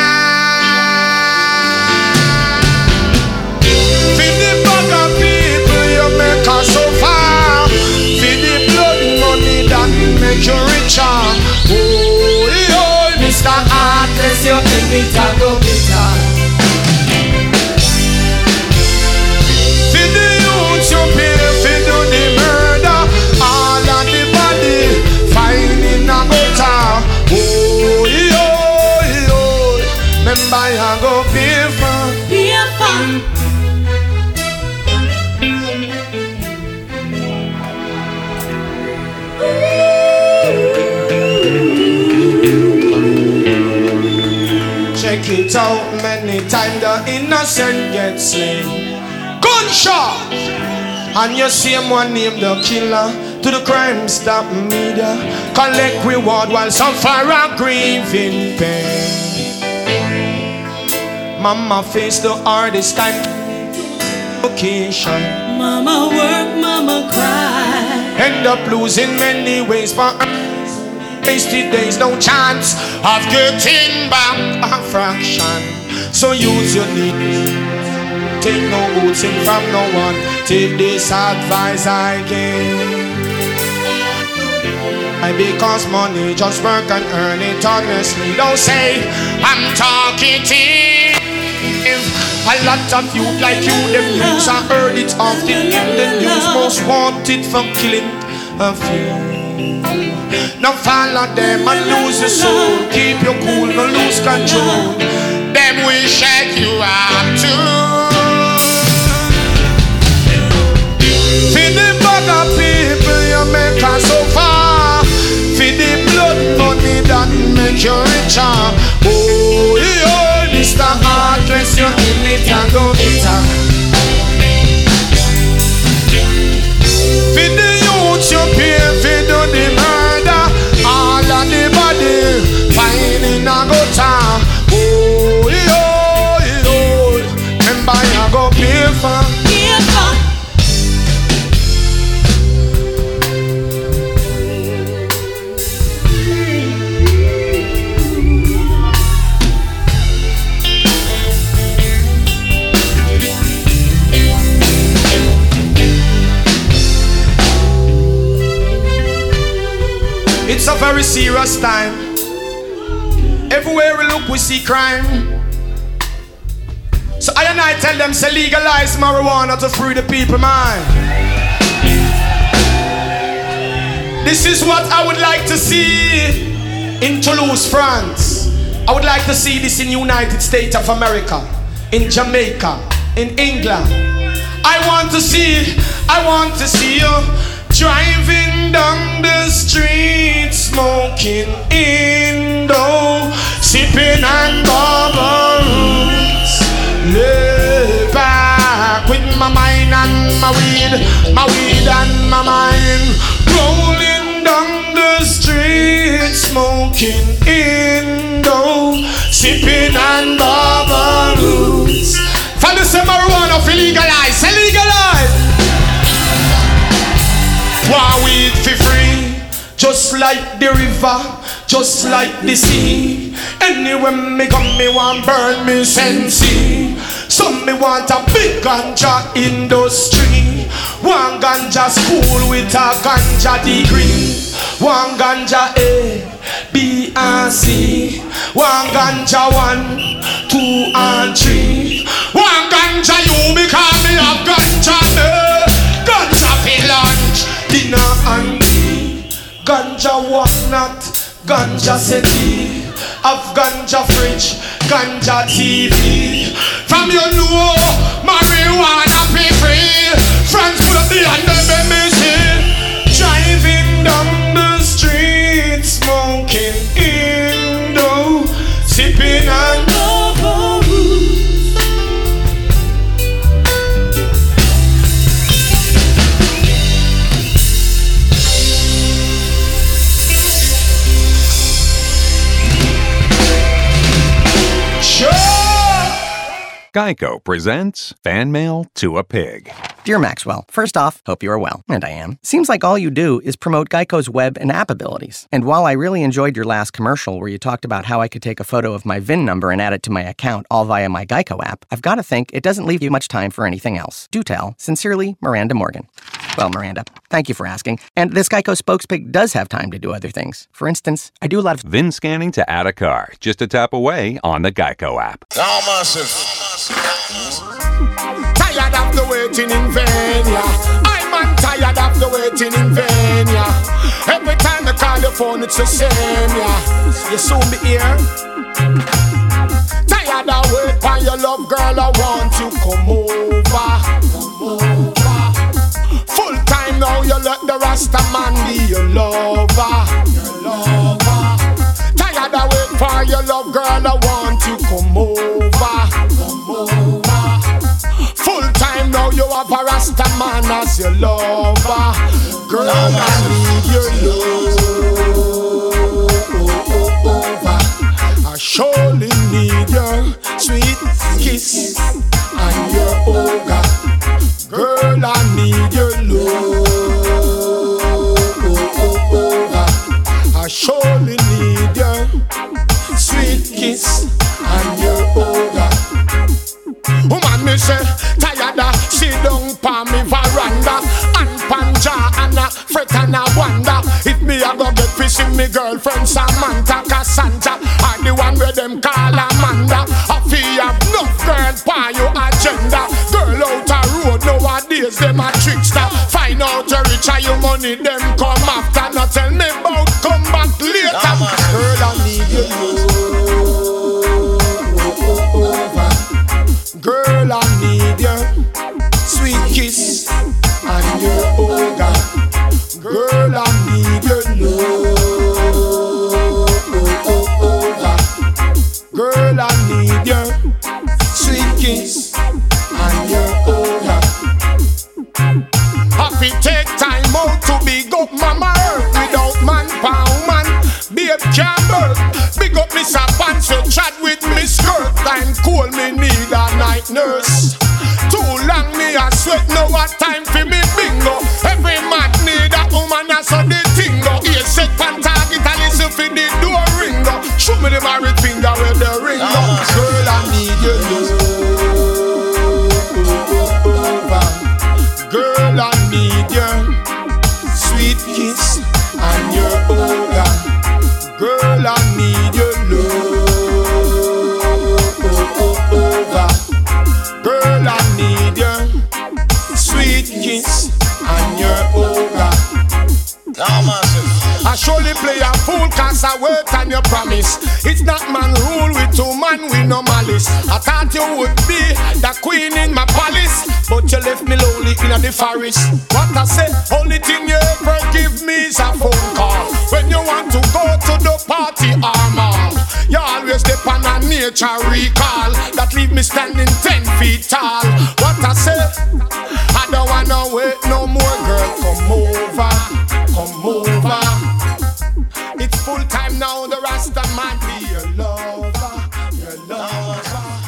You make us so Heartless, you make me out many times the innocent get slain. Gunshot! And you see him one name the killer to the crime stop media. Collect reward while suffer a grieving pain. Mama face the hardest time. Occasion. Mama work, mama cry. End up losing many ways for wasted days, no chance of getting back a fraction. So use your need. Take no in from no one. Take this advice I give. Because money just work and earn it honestly. Don't say I'm talking talkative. A lot of you like you, them news I heard it often in the news. Most wanted for killing a few. Now follow them and lose your soul. Keep your cool, no lose control. Them shake you up too. For the bag of people you make us so far. For the blood money that make you richer. Oh, yeah, Mr. Heartless, you in it and go bitter. Serious time. Everywhere we look, we see crime. So I and I tell them, say legalize marijuana to free the people mind. This is what I would like to see in Toulouse, France. I would like to see this in the United States of America, in Jamaica, in England. I want to see, I want to see you driving down the street, smoking Indo, sipping on bubbles. Lay back with my mind and my weed, my weed and my mind, rolling down the street, smoking Indo, sipping on bubbles. Like the river, just like the sea. Anywhere me come, me want burn me sensi. Some me want a big ganja industry. One ganja school with a ganja degree. One ganja A, B and C. One ganja one, two and three. One ganja you because me have ganja me. Ganja not, ganja city. Have ganja fridge, ganja TV. From you know, marijuana be free. Friends put up the hand of Geico presents Fan Mail to a Pig. Dear Maxwell, first off, hope you are well, and I am. Seems like all you do is promote Geico's web and app abilities. And while I really enjoyed your last commercial where you talked about how I could take a photo of my VIN number and add it to my account all via my Geico app, I've got to think it doesn't leave you much time for anything else. Do tell. Sincerely, Miranda Morgan. Well, Miranda, thank you for asking. And this Geico spokespig does have time to do other things. For instance, I do a lot of VIN scanning to add a car, just a tap away on the Geico app. Now, massive. Tired of the waiting in vain, yeah. I'm tired of the waiting in vain, yeah. Every time I call your phone, it's the same, yeah. You soon be here. Tired of wait for your love, girl. I want you come over. Full time now, you let the Rasta man be your lover. Your lover. Tired of wait for your love, girl. I Rasta man as your lover. Girl, I need your love. I surely need your sweet kiss and your ogre. Girl, I need your love. I surely need your sweet kiss and your ogre. Woman, me say, tired of sit down pa me veranda and panja and a fret and a wonder if me a go get fish in me girlfriend Samantha Cassandra or the one where them call Amanda. I feel have enough girl pa your agenda. Girl out a road nowadays them a trickster. Find out you rich and your money them come after. Not tell me about come back later. Girl, I need your sweet kiss and your ogre. Oh girl, I need your love. Girl, I need your sweet kiss and your ogre. Oh Happy take time out to big up mama earth without man pound man. Babe Campbell, big up Miss Pants, so chat with me Skirt. Time cool, me need a night nurse. Me a sweat, no what time for me bingo. Every man need a woman, that's how the thing go. Here set pan target and listen for the door ring go. Show me the married finger I surely play a fool cause I work on your promise. It's not man rule with two man with no malice. I thought you would be the queen in my palace, but you left me lonely in the forest. What I say, only thing you ever give me is a phone call. When you want to go to the party or mall, you always step on a nature recall that leave me standing ten feet tall. What I say, I don't wanna wait no more, girl. Come over, come over. It's full time now, the be your lover, your lover.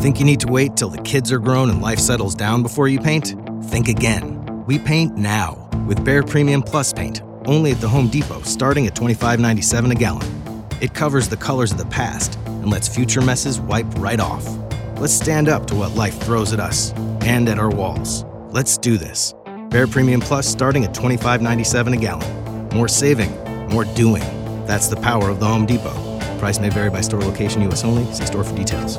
Think you need to wait till the kids are grown and life settles down before you paint? Think again. We paint now with Behr Premium Plus paint, only at the Home Depot, starting at $25.97 a gallon. It covers the colors of the past and lets future messes wipe right off. Let's stand up to what life throws at us and at our walls. Let's do this. Behr Premium Plus starting at $25.97 a gallon. More saving, more doing. That's the power of the Home Depot. Price may vary by store location, U.S. only. See store for details.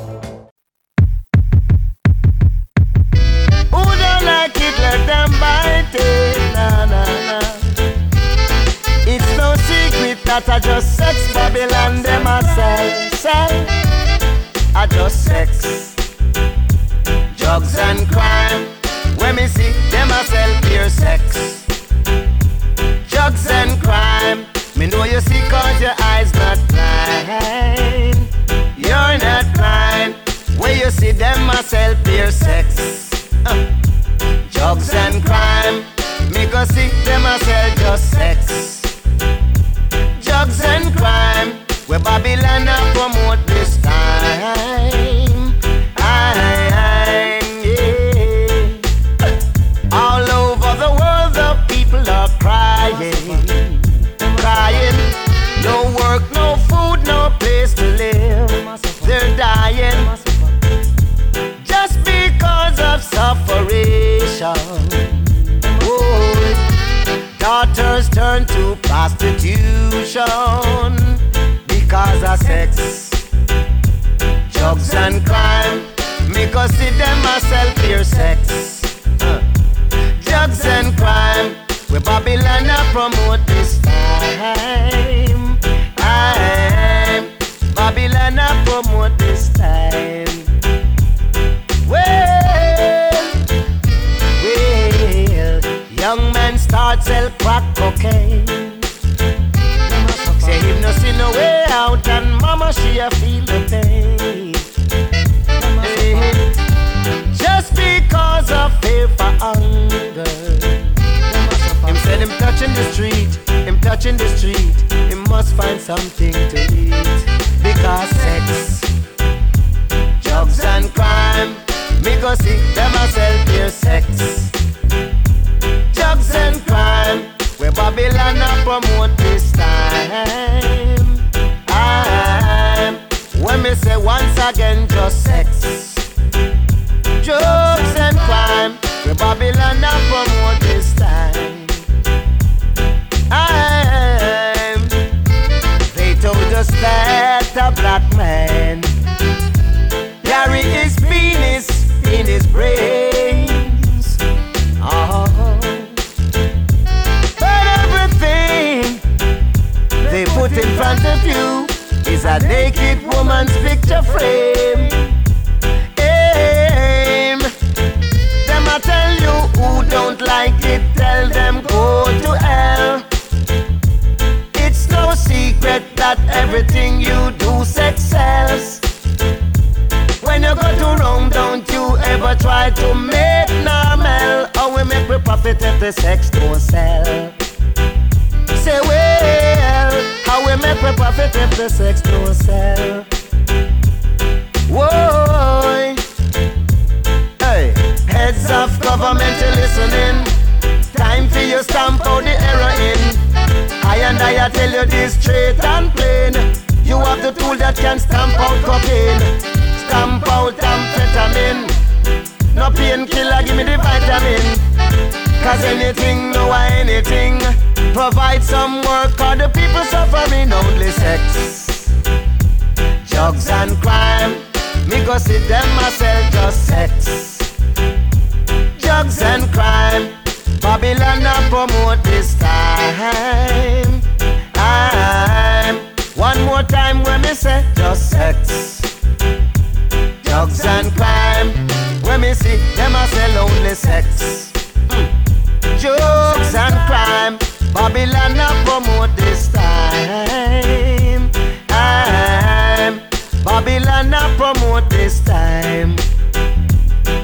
Babylon a promote this time. I'm Babylon a promote this time.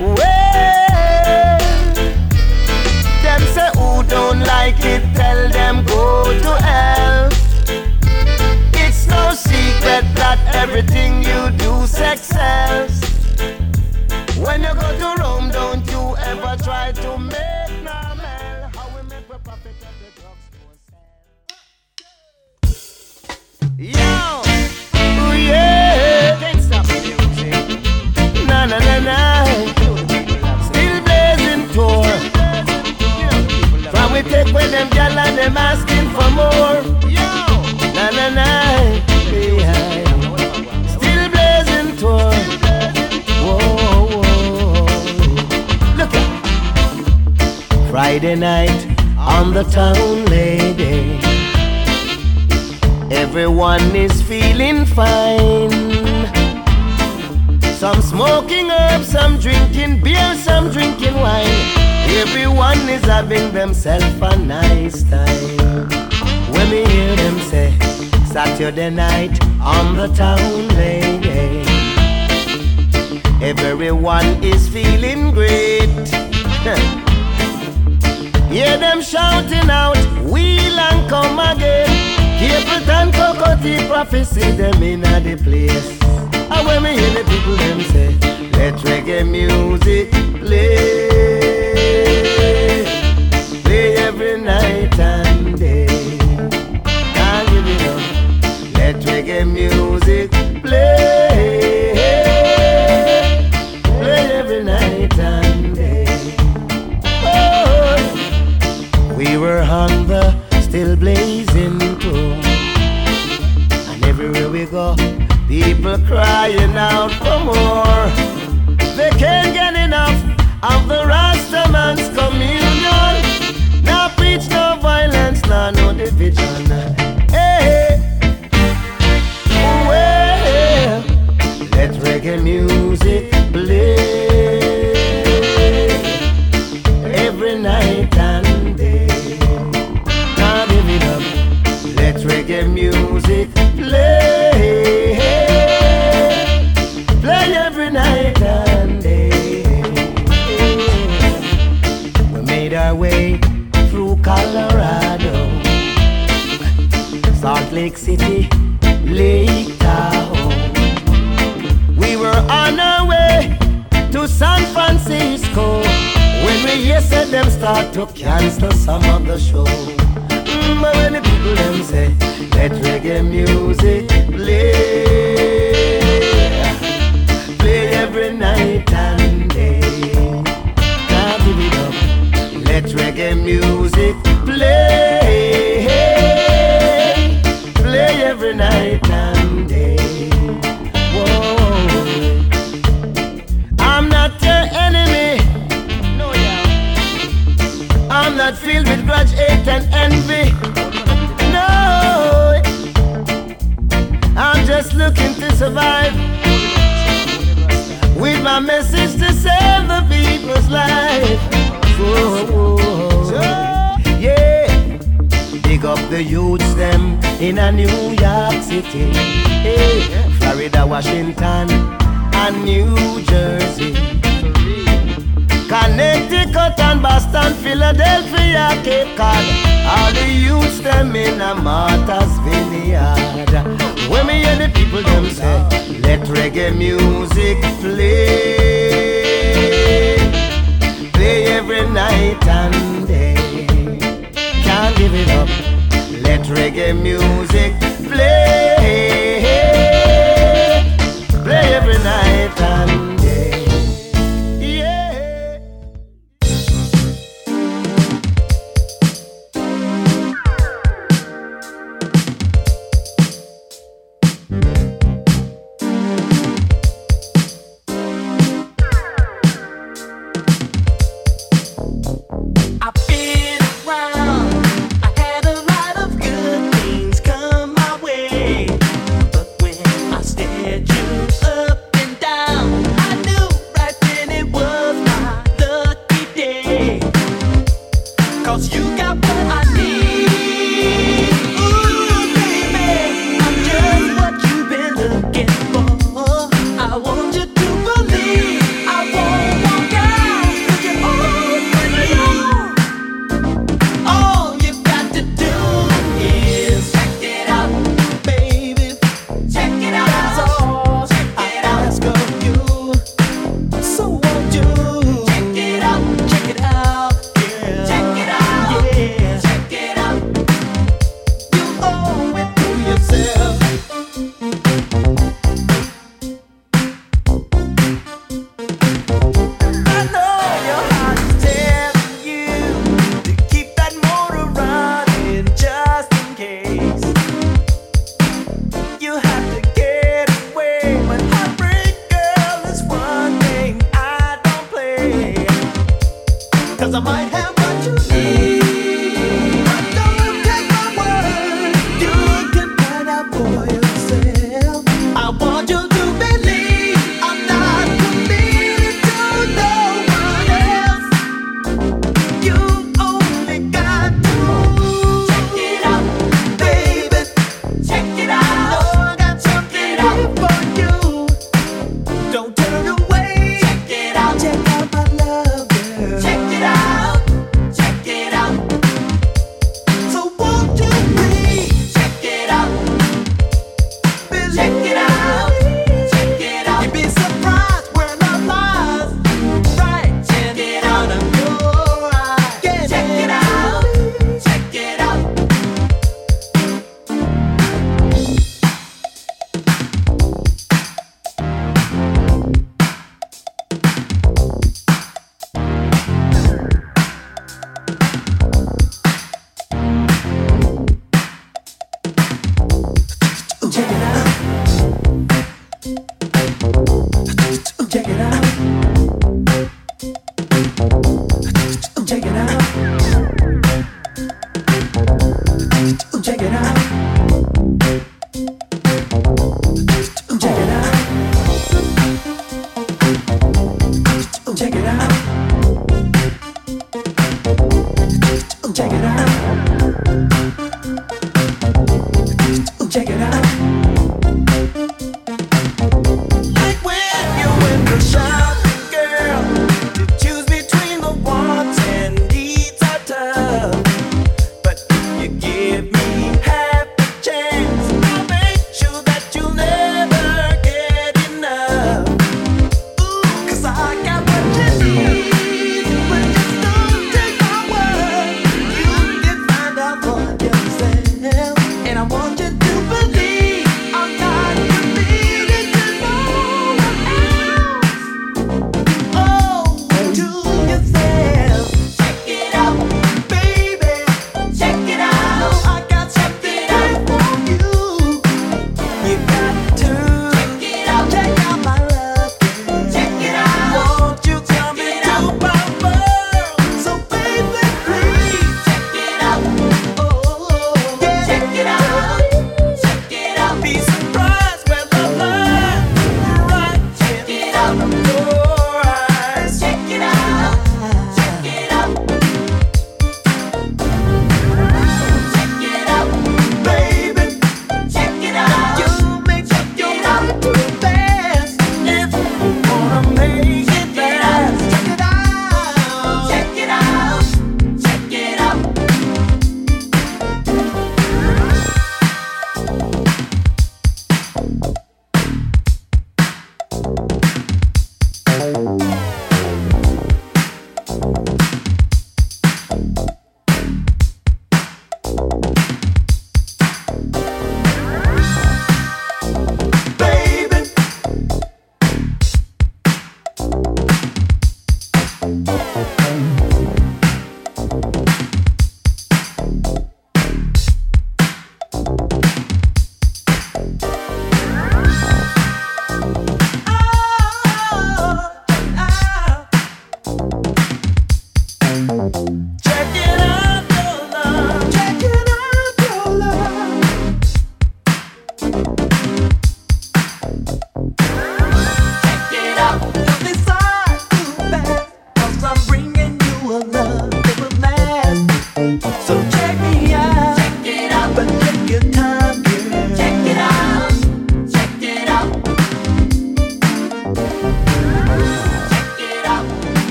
Well, them say who don't like it, tell them go to hell. It's no secret that everything you do them gal and them asking for more. Yo, na na na, yeah. Still blazing tour. Whoa, whoa. Look at Friday night on the town lady. Everyone is feeling fine. Some smoking herbs, some drinking beer, some drinking wine. Everyone is having themselves a nice time. When me hear them say, Saturday night on the town lady. Everyone is feeling great. Hear them shouting out, wheel and come again. Capleton, Cocody, prophecy, them in the place. And when me hear the people them say, let reggae music play, play every night and day. Can't it. Let reggae music crying out for more. Start to cancel some of the show. But the people them say let reggae music play, play every night and day. Now give it up, let reggae music survive. With my message to save the people's life. Whoa, whoa. Yeah. Dig up the youths them in a New York City, hey. Florida, Washington, and New Jersey. Connecticut and Boston, Philadelphia, Cape Cod. All the youths them in a Martha's Vineyard. When me hear the people them say, let reggae music play, play every night and day. Can't give it up. Let reggae music play.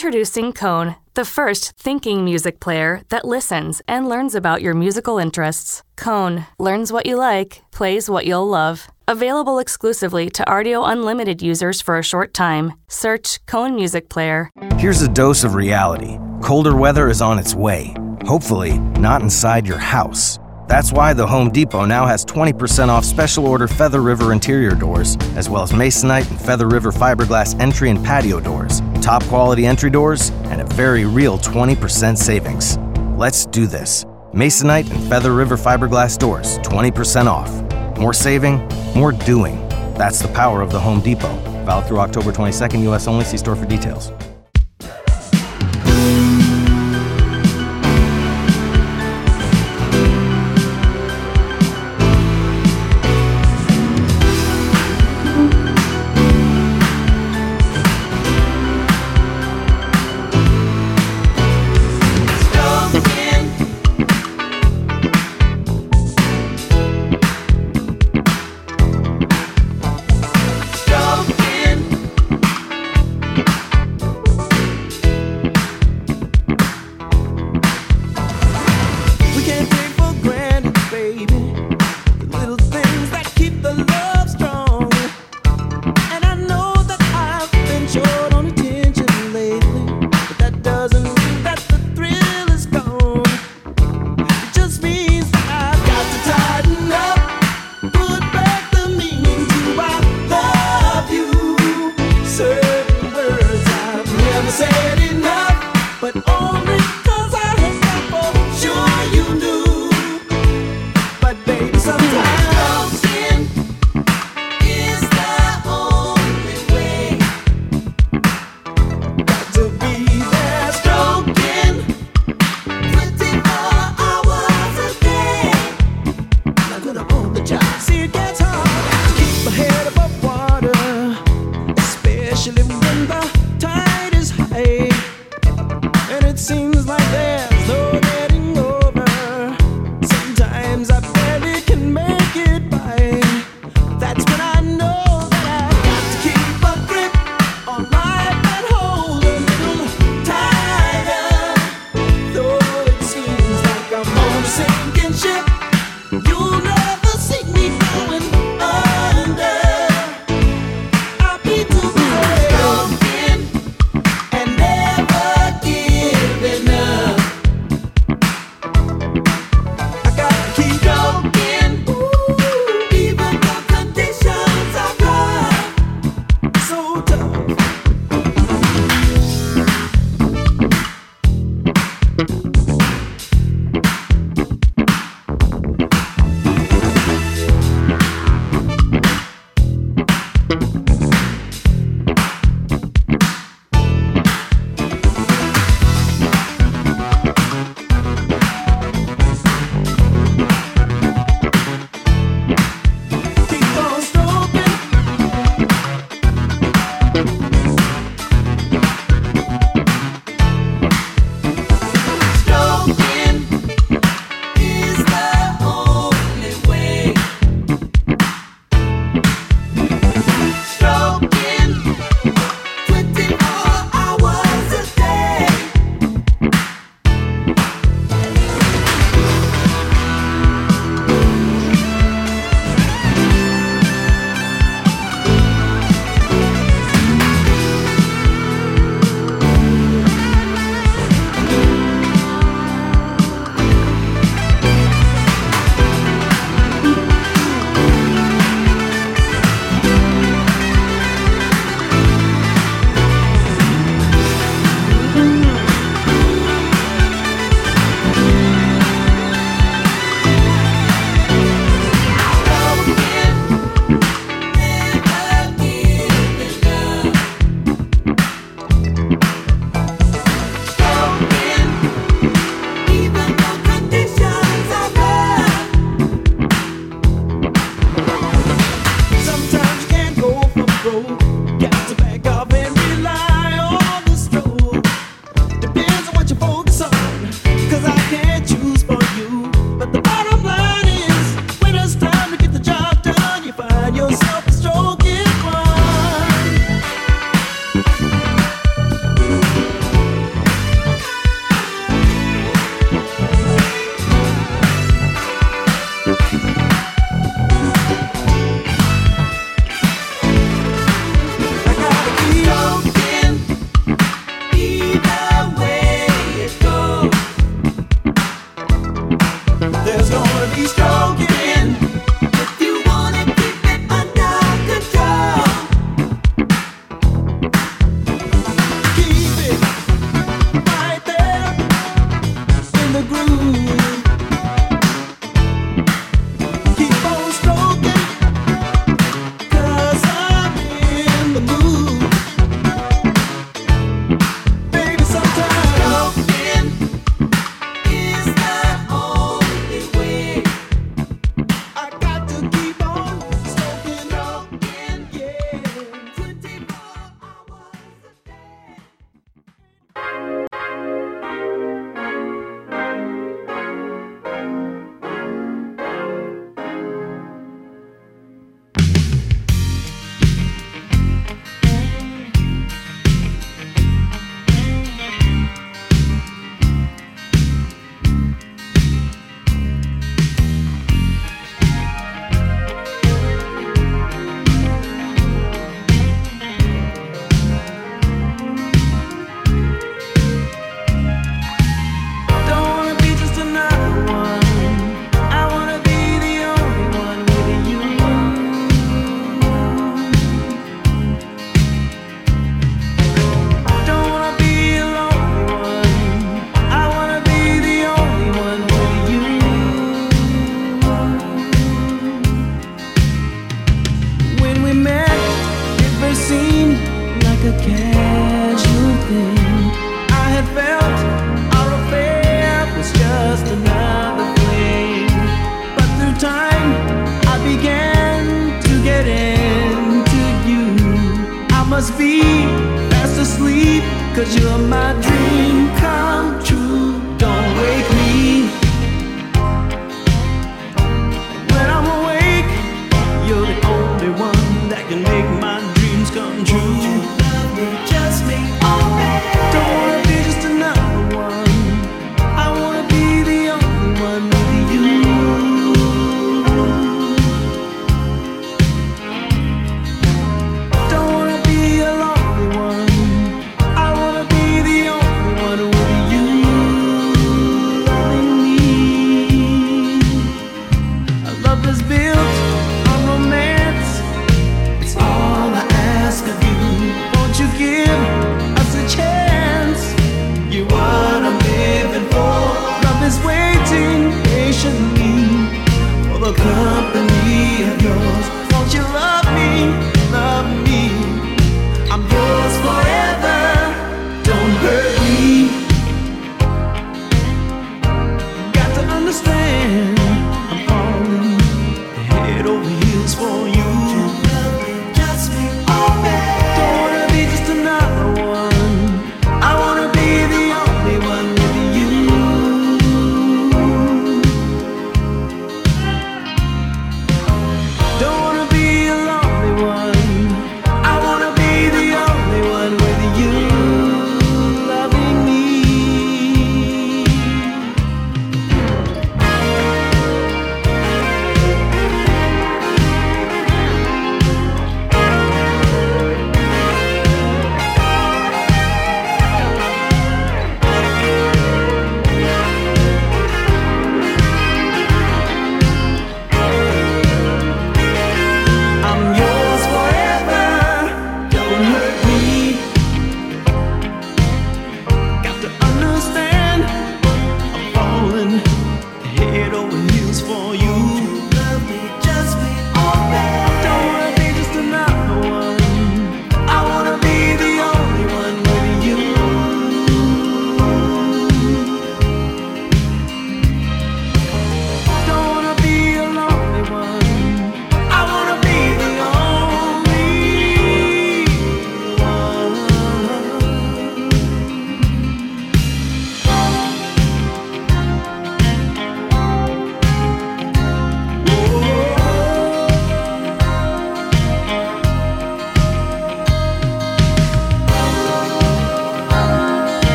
Introducing Cone, the first thinking music player that listens and learns about your musical interests. Cone learns what you like, plays what you'll love. Available exclusively to Rdio Unlimited users for a short time. Search Cone Music Player. Here's a dose of reality. Colder weather is on its way. Hopefully, not inside your house. That's why the Home Depot now has 20% off special order Feather River interior doors, as well as Masonite and Feather River fiberglass entry and patio doors, top quality entry doors, and a very real 20% savings. Let's do this. Masonite and Feather River fiberglass doors, 20% off. More saving, more doing. That's the power of the Home Depot. Valid through October 22nd, U.S. only. See store for details.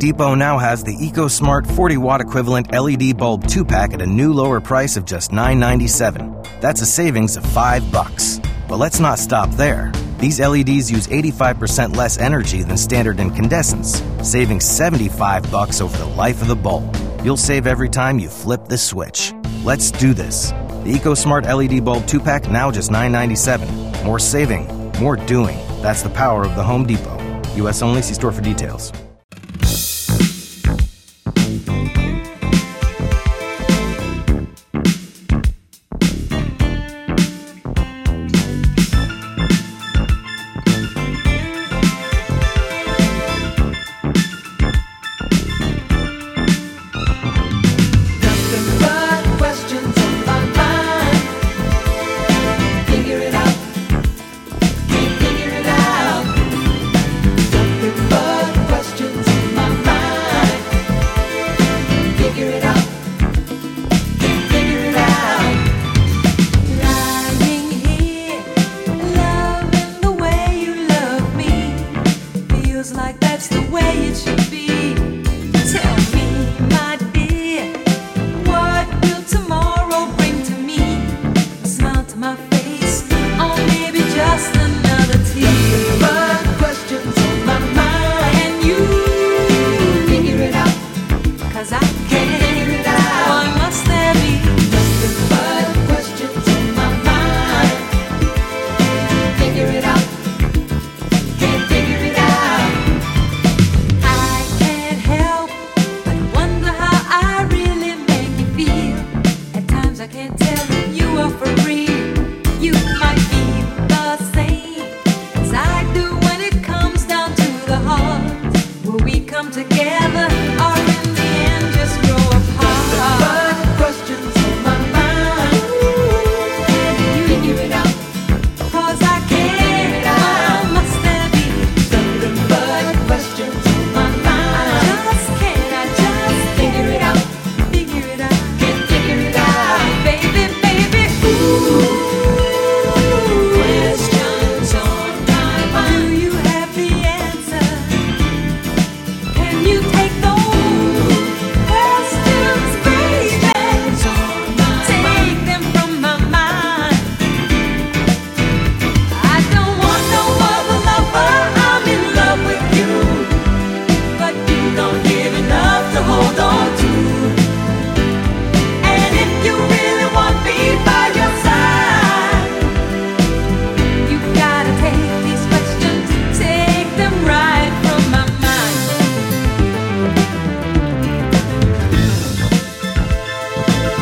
Depot now has the EcoSmart 40 watt equivalent LED bulb 2 pack at a new lower price of just $9.97. That's a savings of 5 bucks. But let's not stop there. These LEDs use 85% less energy than standard incandescents, saving 75 bucks over the life of the bulb. You'll save every time you flip the switch. Let's do this. The EcoSmart LED bulb 2-pack now just $9.97. More saving, more doing. That's the power of the Home Depot. US only, see store for details.